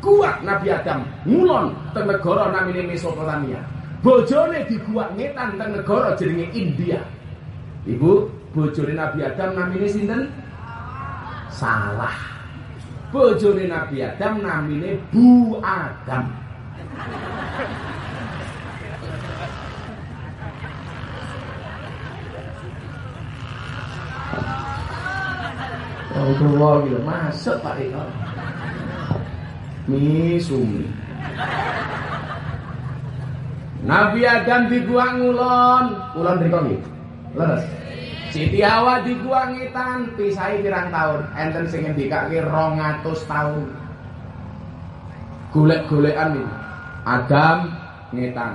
Kuat Nabi Adam ngulon teng negara namine Mesopotamia. Bojone dibuat ngetan teng negara jenenge India. Ibu, bojone Nabi Adam namine sinten? Salah. Bojone Nabi Adam namine Bu Adam. Kula gitu masuk Pak Rino. Misumi. Nabi Adam dibuang ngulon, ngulon nggih. Leres. Siti Hawa dibuang ngitan, pisai pirang tahun, enten sing ngendikake 200 tahun. Golek-golekan iki. Adam ngetan,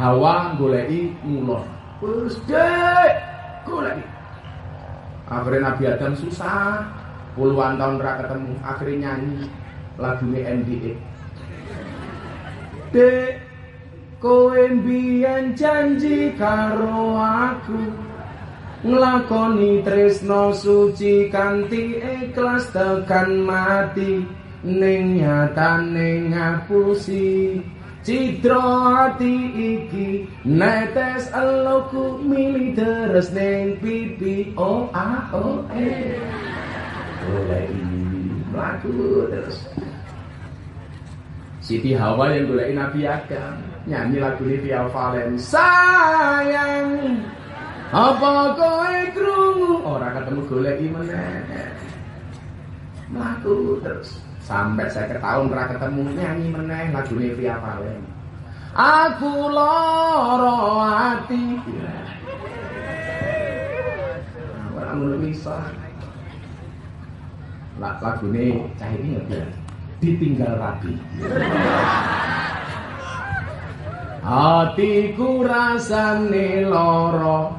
Hawa goleki ngulon. Wis dek, goleki. Akhirnya Nabi Adam susah puluhan tahun ra ketemu akhirnya nyanyi lagunya NDA Dek kowe mbiyen janji karo aku? Nglakoni tresno suci kanthi ikhlas tekan mati ning nyatane ngapusi. Citra ati iki netes eloku mili deres ning pipi. Oh ah oh eh Golek mlaku terus. Siti Hawa yang golek Nabi Adam nyanyi lagu ini Via Valen sayang apa kowe krungu? Ora ketemu golek meneh. Mlaku terus. Sampai saya tahun ora ketemu nyanyi meneh lagu ini Via Valen. Aku loro ati. Ora ngono bisa lagu ini cah ini nggak ditinggal rapi hatiku rasane loro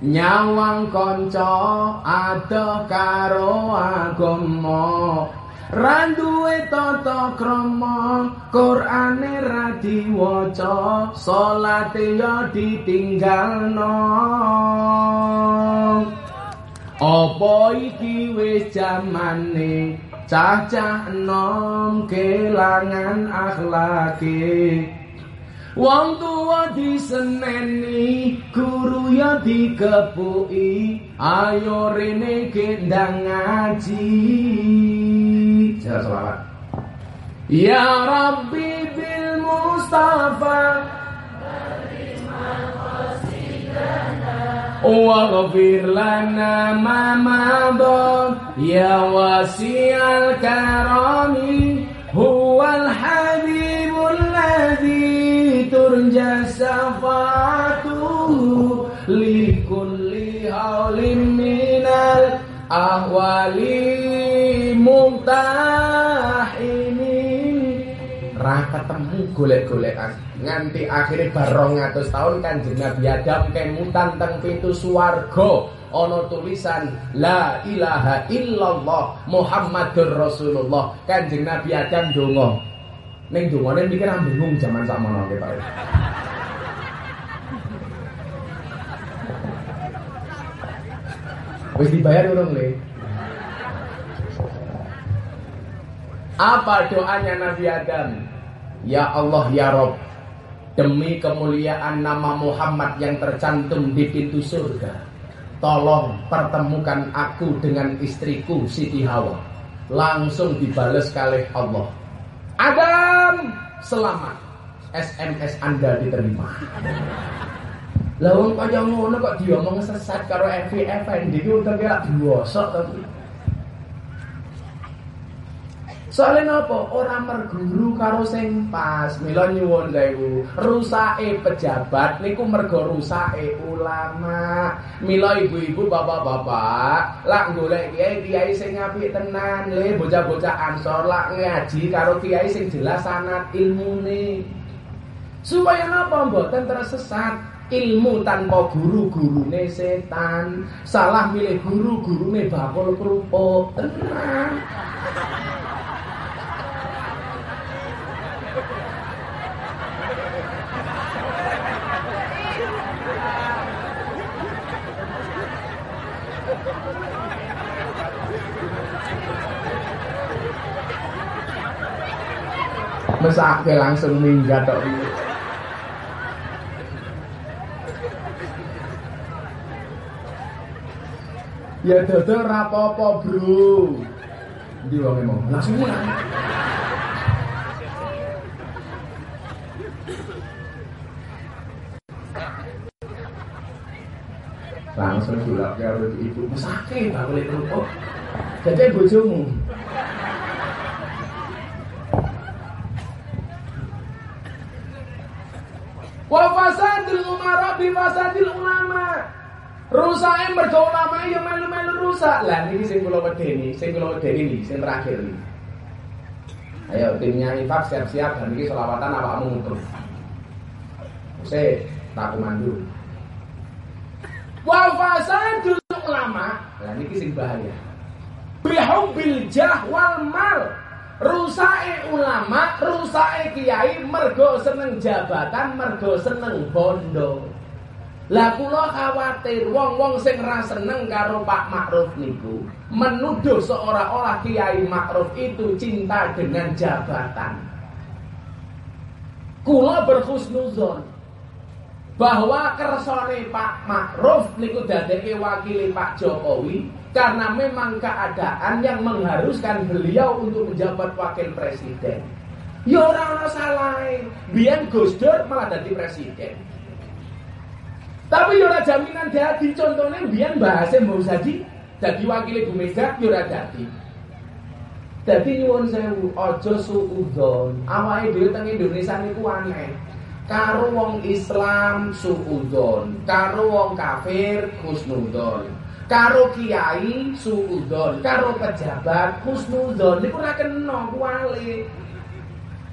nyawang konco adoh karo agama. Randuwe tata krama Qur'ane ra diwaca salate ya ditinggalno. Apa iki wis jamane? Cacah enom kelangan akhlake Wong tua diseneni, guru ya dikepuki, ayo rene gendang ngaji. Selawat. Ya Rabbi bil Mustafa. Waghfir lana ma madha. Ya wasi'al karami. Huwal habibul turja safatuhu li kulli haulin minal ahwali muntahini ra ketemu golek-golekan. Nganti akhirnya barong ngatus tahun kanjeng Nabi Adam kemutan teng pintu swarga. Ana tulisan la ilaha illallah Muhammadur Rasulullah. Kanjeng Nabi Adam donga ning dongane mikir bingung zaman sakmono ketok Wis dibayar urung le Apa doanya Nabi Adam? Ya Allah ya Rob. Demi kemuliaan nama Muhammad yang tercantum di pintu surga Tolong pertemukan aku dengan istriku Siti Hawa. Langsung dibales kali Allah. Adam selamat. SMS Anda diterima. Lawang kaya ngono kok diomong sesat karo Evi Effendi iki utek biasa tapi Soalnya apa? Orang merguru karo sing pas. Mila nyuwun sewu. Rusake pejabat niku mergo rusake ulama. Mila ibu-ibu, bapak-bapak, lak golek kiai kiai sing apik tenan, le bocah-bocah ansor lak ngaji karo kiai sing jelas sanad ilmune. Supaya napa mboten tersesat? Ilmu tanpa guru gurune setan. Salah milih guru gurune bakul kerupuk. Tenang. Mesake langsung minggat tok. Ya dodol rapopo bro. Ndi wong emang langsung mulai Langsung sulap karo ibu. Mesake bakul itu oh jadi bojomu Wa fasadil umara bi fasadil ulama. Rusake mergo ulama ya melu-melu rusak. Lah niki sing kula wedeni, sing kula wedeni iki sing terakhir iki. Ayo timnya Ifak siap-siap dan iki selawatan awakmu muter. Se, tak mandu. Wa fasadil ulama. Lah niki sing bahaya. Bihubbil jah wal mal. Rusake ulama, rusake kiai mergo seneng jabatan, mergo seneng bondo. Lah kula khawatir wong-wong sing ra seneng karo Pak Ma'ruf niku menuduh seolah-olah Kiai Ma'ruf itu cinta dengan jabatan. Kula berhusnuzon bahwa kersane Pak Ma'ruf niku dadeke wakili Pak Jokowi karena memang keadaan yang mengharuskan beliau untuk menjabat wakil presiden. Ya ora ana salahe. Biyen Gus malah dadi presiden. Tapi yo jaminan dadi contohnya biyen bahasa mau saji dadi wakil Ibu Mega yo ora dadi. Dadi nyuwun sewu aja suudzon. Awake dhewe teng Indonesia niku aneh. Karo wong Islam suudzon, karo wong kafir husnudzon. Karo kiai suudzon, karo pejabat husnudzon niku ora kena kuwale.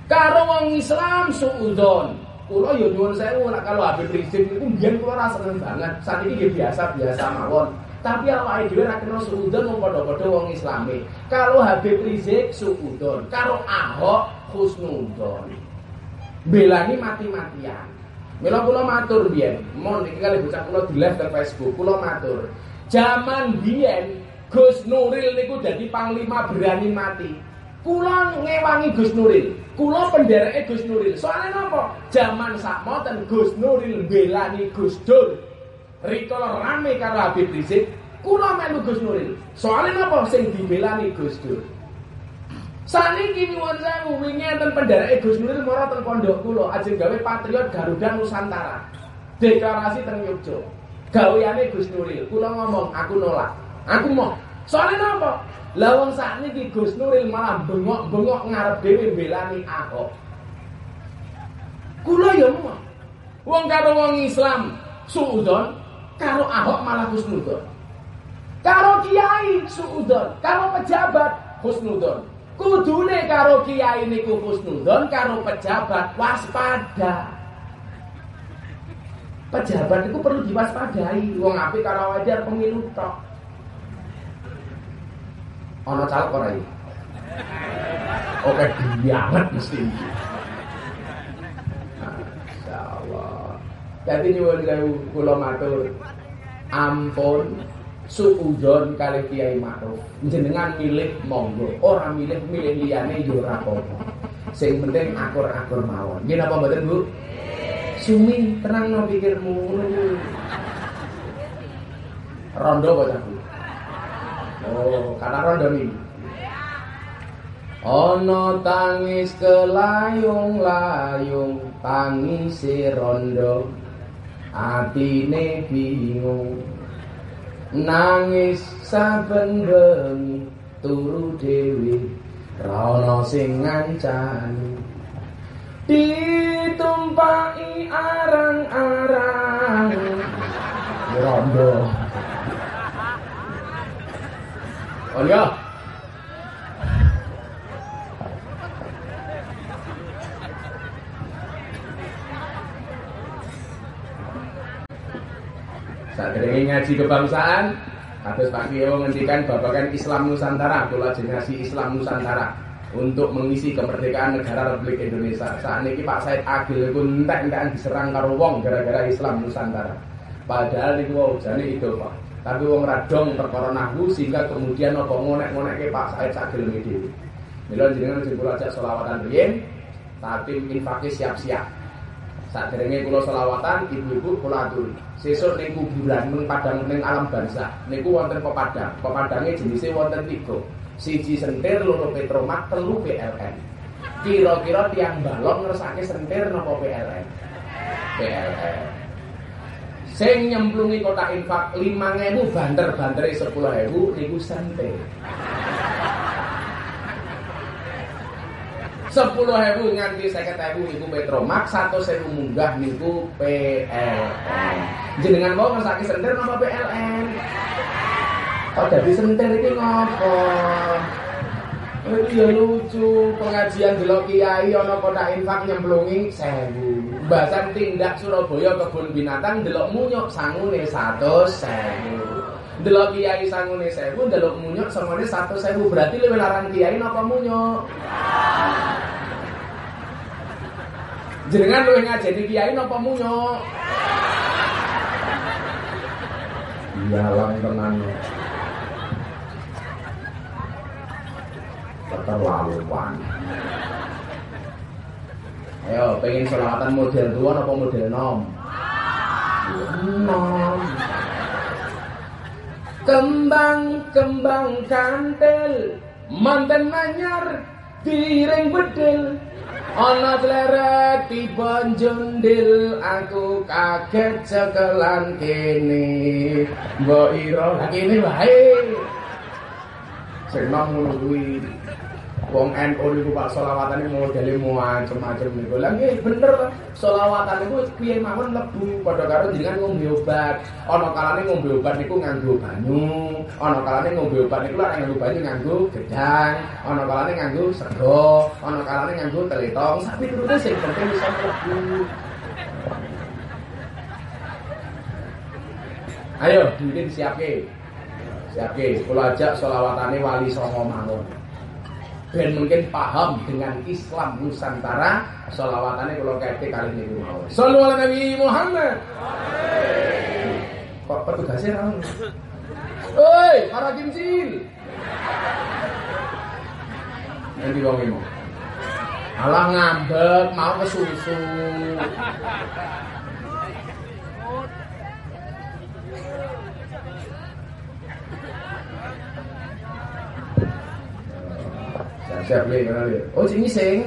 Karo wong Islam suudzon, Kulo yo nyuwun sewu nek kalau Habib Rizik niku mbiyen kulo ra seneng banget. Saniki nggih biasa-biasa mawon. Tapi awake dhewe ra kena suudon wong padha-padha wong Islami. Kalau Habib Rizik suudon, karo Ahok husnudon. Belani mati-matian. Mila kula matur biyen, mon iki kali bocah kula di live Facebook, kula matur. Zaman biyen Gus Nuril niku dadi panglima berani mati. Kula ngewangi Gus Nuril. Kula pendereke Gus Nuril. Soalnya napa? Zaman sakmoten Gus Nuril belani Gus Dur. Rikala rame karo Habib Rizik, kula melu Gus Nuril. Soalnya napa sing dibelani Gus Dur? Saniki nyuwun sewu wingi enten pendereke Gus Nuril mara teng pondok kula ajeng gawe Patriot Garuda Nusantara. Deklarasi teng Yogyakarta. Gaweane Gus Nuril. Kula ngomong aku nolak. Aku mau. Soalnya napa? Lah wong sakniki Gus Nuril malah bengok-bengok ngarep dhewe belani Ahok. Kula ya mau. Wong karo wong Islam suudon, karo Ahok malah husnudon. Karo kiai suudon, karo pejabat husnudon. Kudune karo kiai niku husnudon, karo pejabat waspada. Pejabat itu perlu diwaspadai. Wong apik karo wajar pemilu tok. Ono caleg ora iki? Oke banget mesti. Insyaallah. Dadi nyuwun kula matur. Ampun suudon kali Kiai Ma'ruf. Jenengan milih monggo, ora milih milih liyane yo ora apa-apa. Sing penting akur-akur mawon. Nggih napa mboten, Bu? Sumi, tenang no pikirmu. Rondo bocah Bu. Oh, karena rondo ini. Ono tangis kelayung-layung tangis rondo atine bingung nangis saben bengi turu dewi rono sing ngancani ditumpaki arang-arang. Rondo. Oh ya. Saat ini ngaji kebangsaan, Atas Pak Kio ngendikan babakan Islam Nusantara, kula generasi Islam Nusantara untuk mengisi kemerdekaan negara Republik Indonesia. Saat ini Pak Said Agil itu entek-entekan diserang karo wong gara-gara Islam Nusantara. Padahal itu wow, jadi itu Pak. Tapi wong radong perkara nahwu sehingga kemudian apa ngonek-ngonekke Pak Said Agil dhewe. Mila jenengan sing kula ajak selawatan riyen, tapi infake siap-siap. Saat derenge kula selawatan, ibu-ibu kula aturi. Sesuk ning kuburan padang ning alam bangsa. Niku wonten pepadang. Pepadange jenisnya wonten tiga. Siji sentir, loro petromak, telu PLN. Kira-kira tiang balong ngersake sentir napa PLN? PLN. Sing nyemplungi kotak infak 5000 banter-bantere 10000 niku sentir. sepuluh ribu nganti saya ribu niku Petromax satu sewu munggah niku PLN jenengan mau ngesaki sentir nama PLN oh jadi sentir ini ngopo Itu ya lucu pengajian delok kiai ana kotak infak nyemplungi sewu. Bahasan tindak Surabaya kebun binatang delok munyok sangune 100.000. Delok kiai sangune sewu, delok munyuk sangune satu sewu berarti lebih larang kiai napa munyuk? Jenengan luwih ngajeni kiai napa munyuk? Iya lang tenan. Keterlaluan. Ayo, pengen selawatan model tua apa model nom? Nom. Kembang-kembang kantel manten nanyar tiring bedil Ana leret tiba jundil aku kaget cekelan kene. Mbok ira kene wae. Sing nang ngono kuwi. Wong NU niku Pak selawatan iku modele macam-macam niku. Lah nggih bener selawatan niku piye mawon lebu padha karo jenengan ngombe obat. Ana kalane ngombe obat niku nganggo banyu, ana kalane ngombe obat niku lek nganggo banyu nganggo gedang, ana kalane nganggo sego, ana kalane nganggo teletong. Sapi turune sing penting bisa lebu. Ayo, duwite disiapke. Siapke, kula ajak selawatane wali songo mawon ben mungkin paham dengan Islam Nusantara selawatannya kalau kete kali ini mau. Sallu ala Nabi Muhammad. Kok petugasnya orang Oi, para kimcil Nanti wong mau. Alah ngambek, mau ke siap dia. Oh sini sing.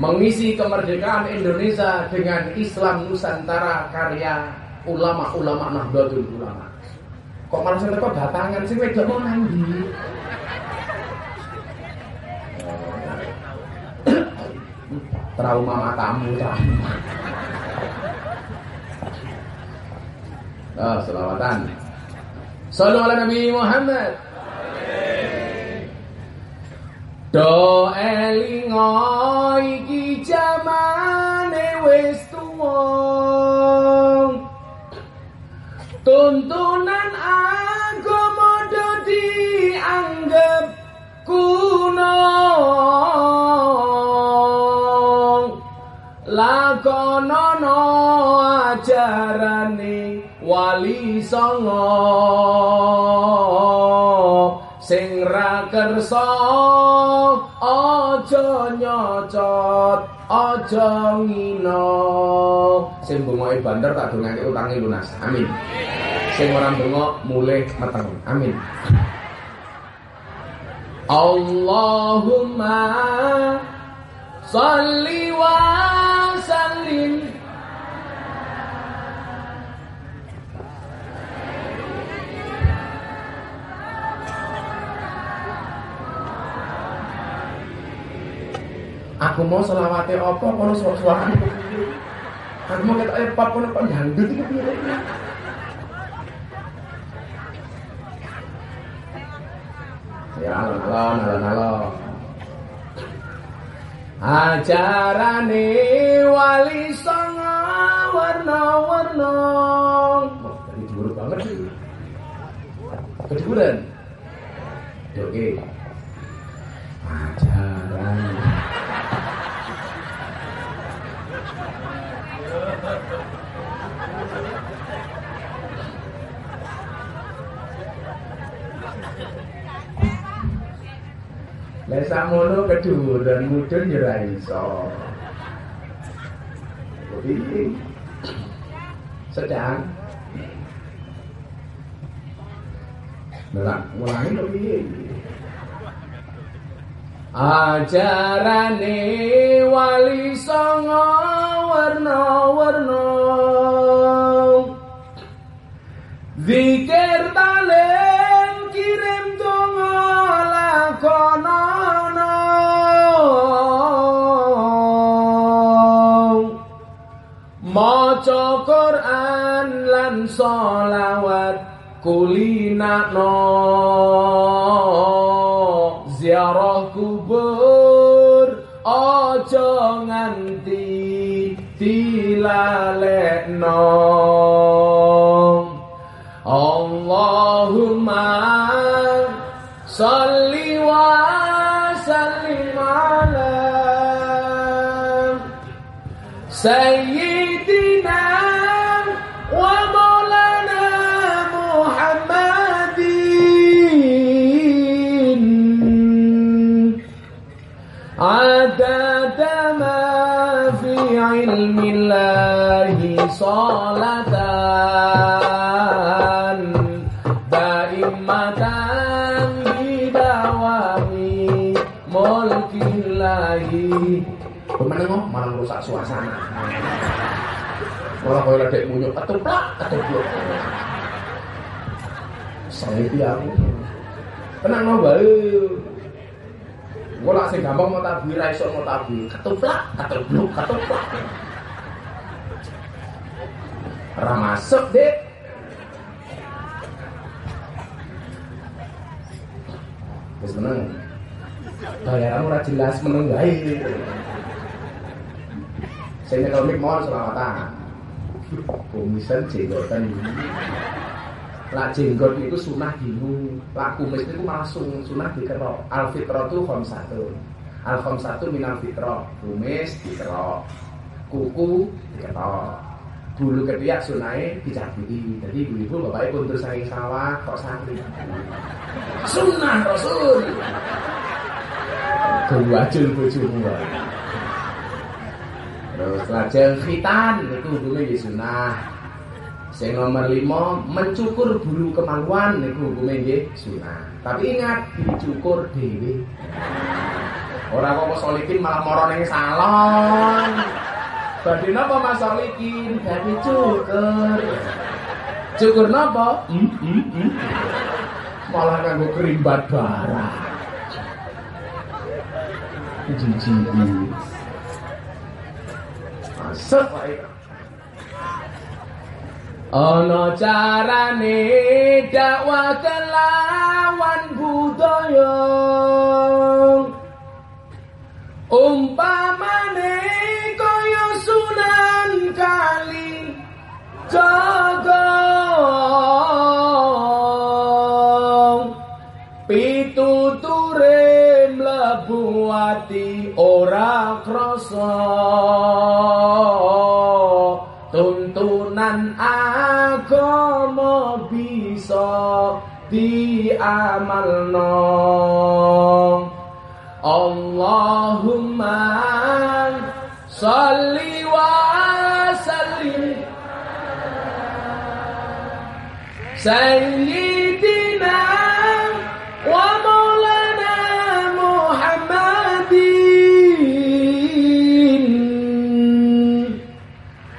Mengisi kemerdekaan Indonesia dengan Islam Nusantara karya ulama-ulama Nahdlatul Ulama. Kok malah sing kok datangan sing wedok mau nandi. Trauma matamu trauma. Ah, selawatan. Sallu ala Nabi Muhammad. Do elingo iki jamane wis tuwa. Tuntunan agama do dianggap kuno. Lakonono ajarane wali songo sing ra kersa aja nyocot aja ngino. Sing bungoe banter tak dongake utange lunas. Amin. Sing ora bengok mulih meteng. Amin. Allahumma salli wa sallim Aku mau selawate apa kono suara Aku mau ketok epap kono kok dangdut iki piye Ya alon-alon alon-alon Ajarane wali songo warna-warna. Oh, jujur banget sih. Kejuran Oke Ajaran Lah sakmono keduren mudun ya ora iso. Piye? Sedang. Melak mulangi kok piye? Ajarane wali songo warna-warna Zikir talen kirim donga lakonono Quran lan sholawat kulinakno. Ziarah kubur aja nganti dilalekno. Allahumma salli wa sallim ala sayyidina Allahi salatan daimatan bidawami mulkillahi Pemenang kok malah rusak suasana. Malah kau ledek munyuk ketuplak, ketuplak. Saya aku. Tenang no bae. Gue lah sing gampang mau tabi, ra iso mau tabi. Ketuplak, ketupluk, ketuplak. Ra masuk, Dek. Wis meneng. Bayaranmu ora jelas meneng wae. Saya nyekel mik mohon selamatan. Kumisan jenggotan Lak jenggot itu sunah dinu Lak kumis itu sun, sunah dikerok Al fitrah itu satu Al satu minal fitrah Kumis dikerok Kuku diketok Bulu ketiak sunai dicabuti Jadi ibu-ibu bapaknya pun terus saking sawah Kok santri Sunah Rasul Gawajul bojomu Terus lajeng khitan itu hukumnya di sunnah. Sing nomor lima mencukur bulu kemaluan itu hukumnya di sunnah. Tapi ingat dicukur dewi. Orang kok solikin malah moro ning salon. Badhe napa Mas Solikin? Dadi cukur. Cukur napa? Hmm, hmm, hmm. Malah nganggo kerimbat barang. Jijik. Masuk wae. Ana carane dakwah kelawan budaya Umpamane jagong. Pituture mlebu ati ora krasa. Tuntunan agama bisa diamalno سيدنا ومولانا محمد.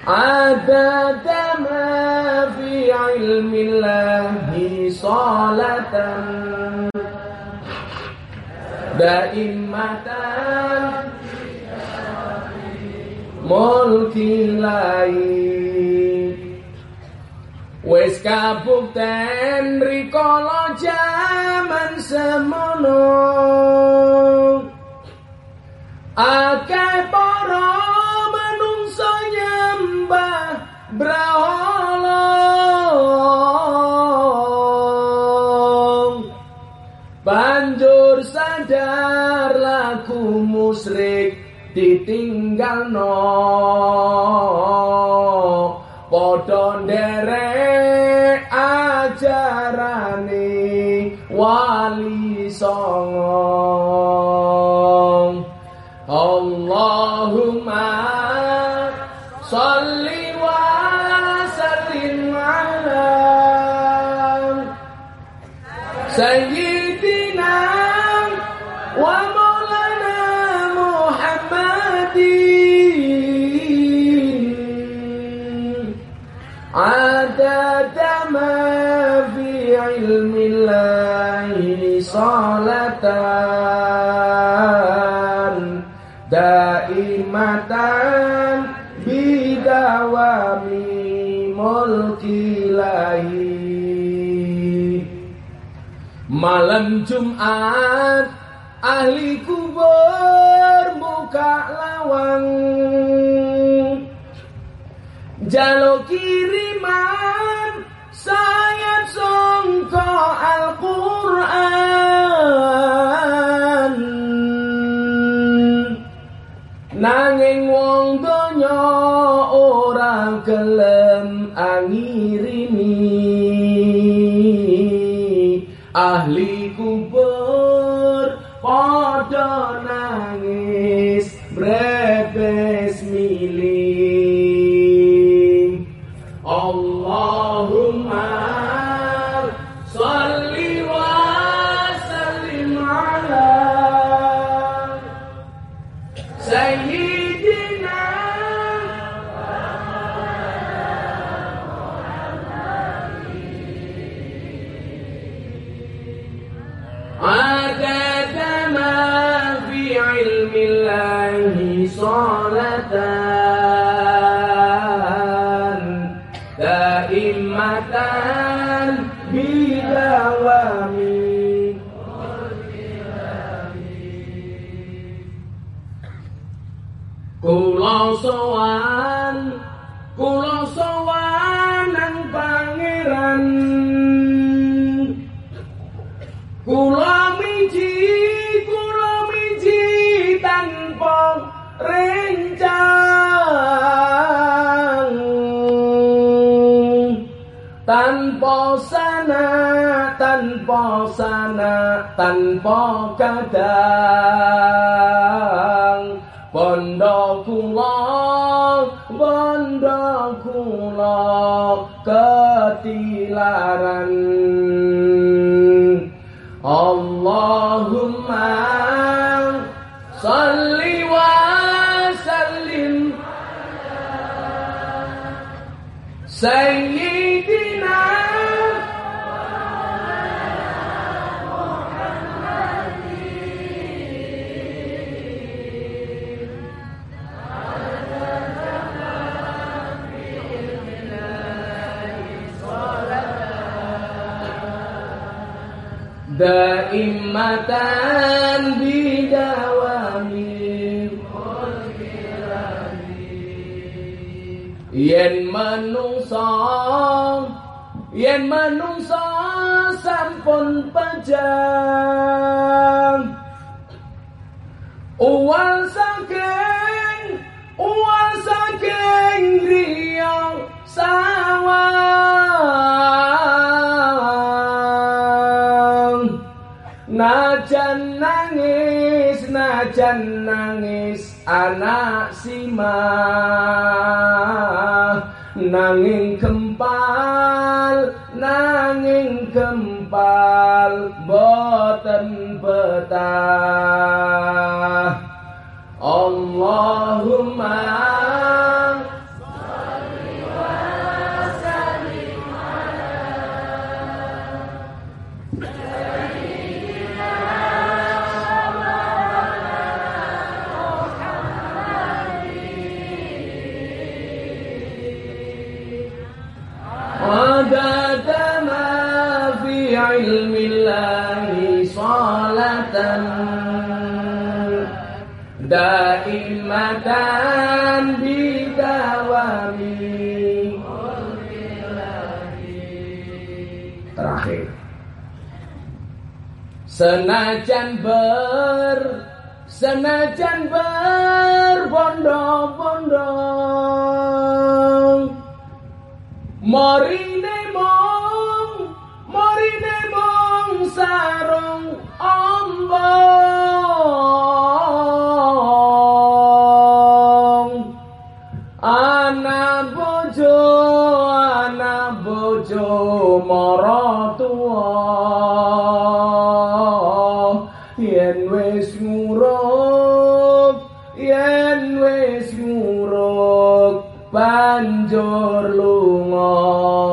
عدد ما في علم الله صالة. دائمة ملك الليل Wis kabukten rikala jaman semono. Akeh para manungsa nyembah brahala. Banjur sadar laku musyrik ditinggalno. Padha nderek wali songo Allahumma salli wa sallim ala Allahi salatan Daimatan bidawami mulki lahi. Malam Jumat ahli kubur buka lawang. Jalo kiriman saya songko Al-Quran. Nanging wong donya ora gelem angirimi. Ahli Tanpa sana, tanpa sana, tanpa kadang. Bondo kula, bondo kula ketilaran. Allahumma salli wa sallim. Sayyidina daimatan bidawami yen manungsa yen manungsa sampun panjang uwal saking uwal saking riyang sawang najan nangis anak sima nanging kempal nanging kempal boten betah. Allahumma rahmatan bidawami Terakhir. Senajan ber Senajan berbondong-bondong. Morine mong Morine mong sarong ombong. Banjur lunga.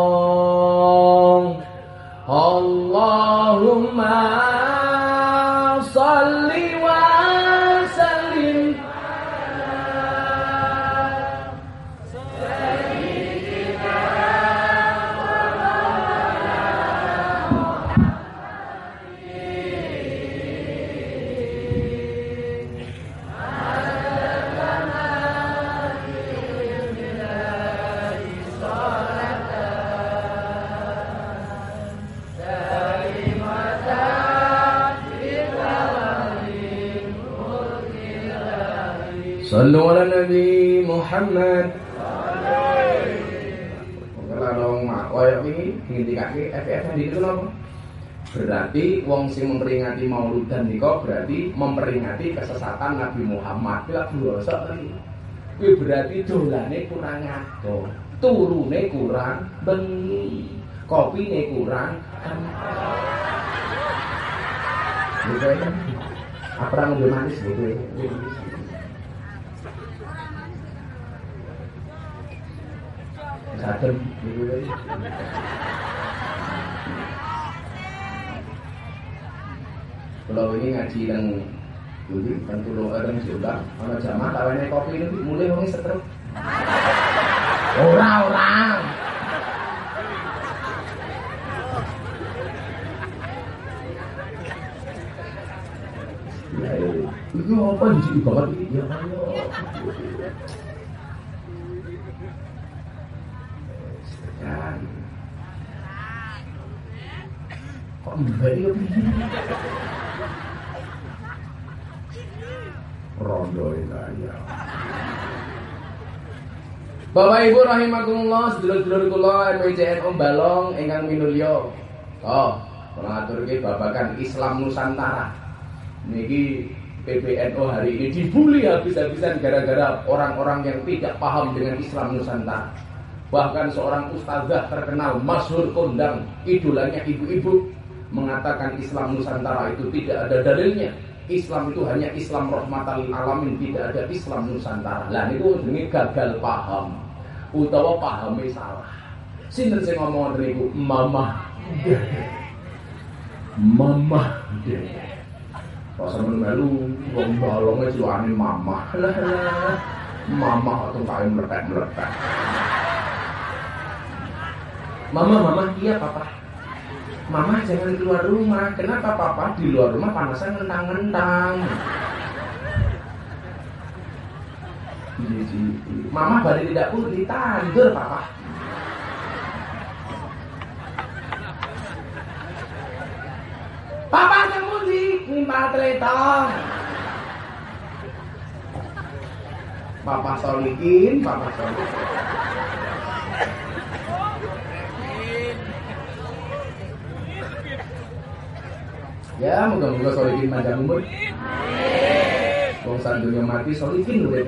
Sallu ala Nabi Muhammad. Kalau dong mak, koyo ini ngendikake FF di itu napa? Berarti wong sing memperingati Mauludan niko berarti memperingati kesesatan Nabi Muhammad. Bila dosa. Kuwi berarti dolane kurang ngato, turune kurang bengi, kopine kurang Gitu ya. Apa orang manis gitu ya. Ya. Kalau ini ngaji yang Jadi kan kulo kadang sudah ana jamaah kawene kopi ini mulai wong setruk. Ora ora. Ya, itu apa di sini banget ini? Ya Allah. Rondo ya. Bapak Ibu rahimakumullah, sedulur-sedulur kula MWJN Om Balong ingkang minulya. Oh, kula aturke babagan Islam Nusantara. Niki PBNU hari ini dibully habis-habisan gara-gara orang-orang yang tidak paham dengan Islam Nusantara. Bahkan seorang ustazah terkenal masyhur kondang idolanya ibu-ibu mengatakan Islam Nusantara itu tidak ada dalilnya. Islam itu hanya Islam rahmatan alamin, tidak ada Islam Nusantara. Lah niku jenenge gagal paham utawa pahame salah. Sinten sing ngomong niku? Mama. Mama. Pas sampeyan melu wong balonge ciwane mama. Lah lah. Mama atau kain meletak-meletak. Mama, mama, iya papa. Mama jangan keluar rumah. Kenapa papa di luar rumah panasnya ngentang-ngentang? Iya. Mama balik tidak pun ditandur papa. Papa kamu di nimpal teletong. Papa solikin, papa solikin. Ya, moga-moga solikin panjang umur. Wong dunia mati solikin udah.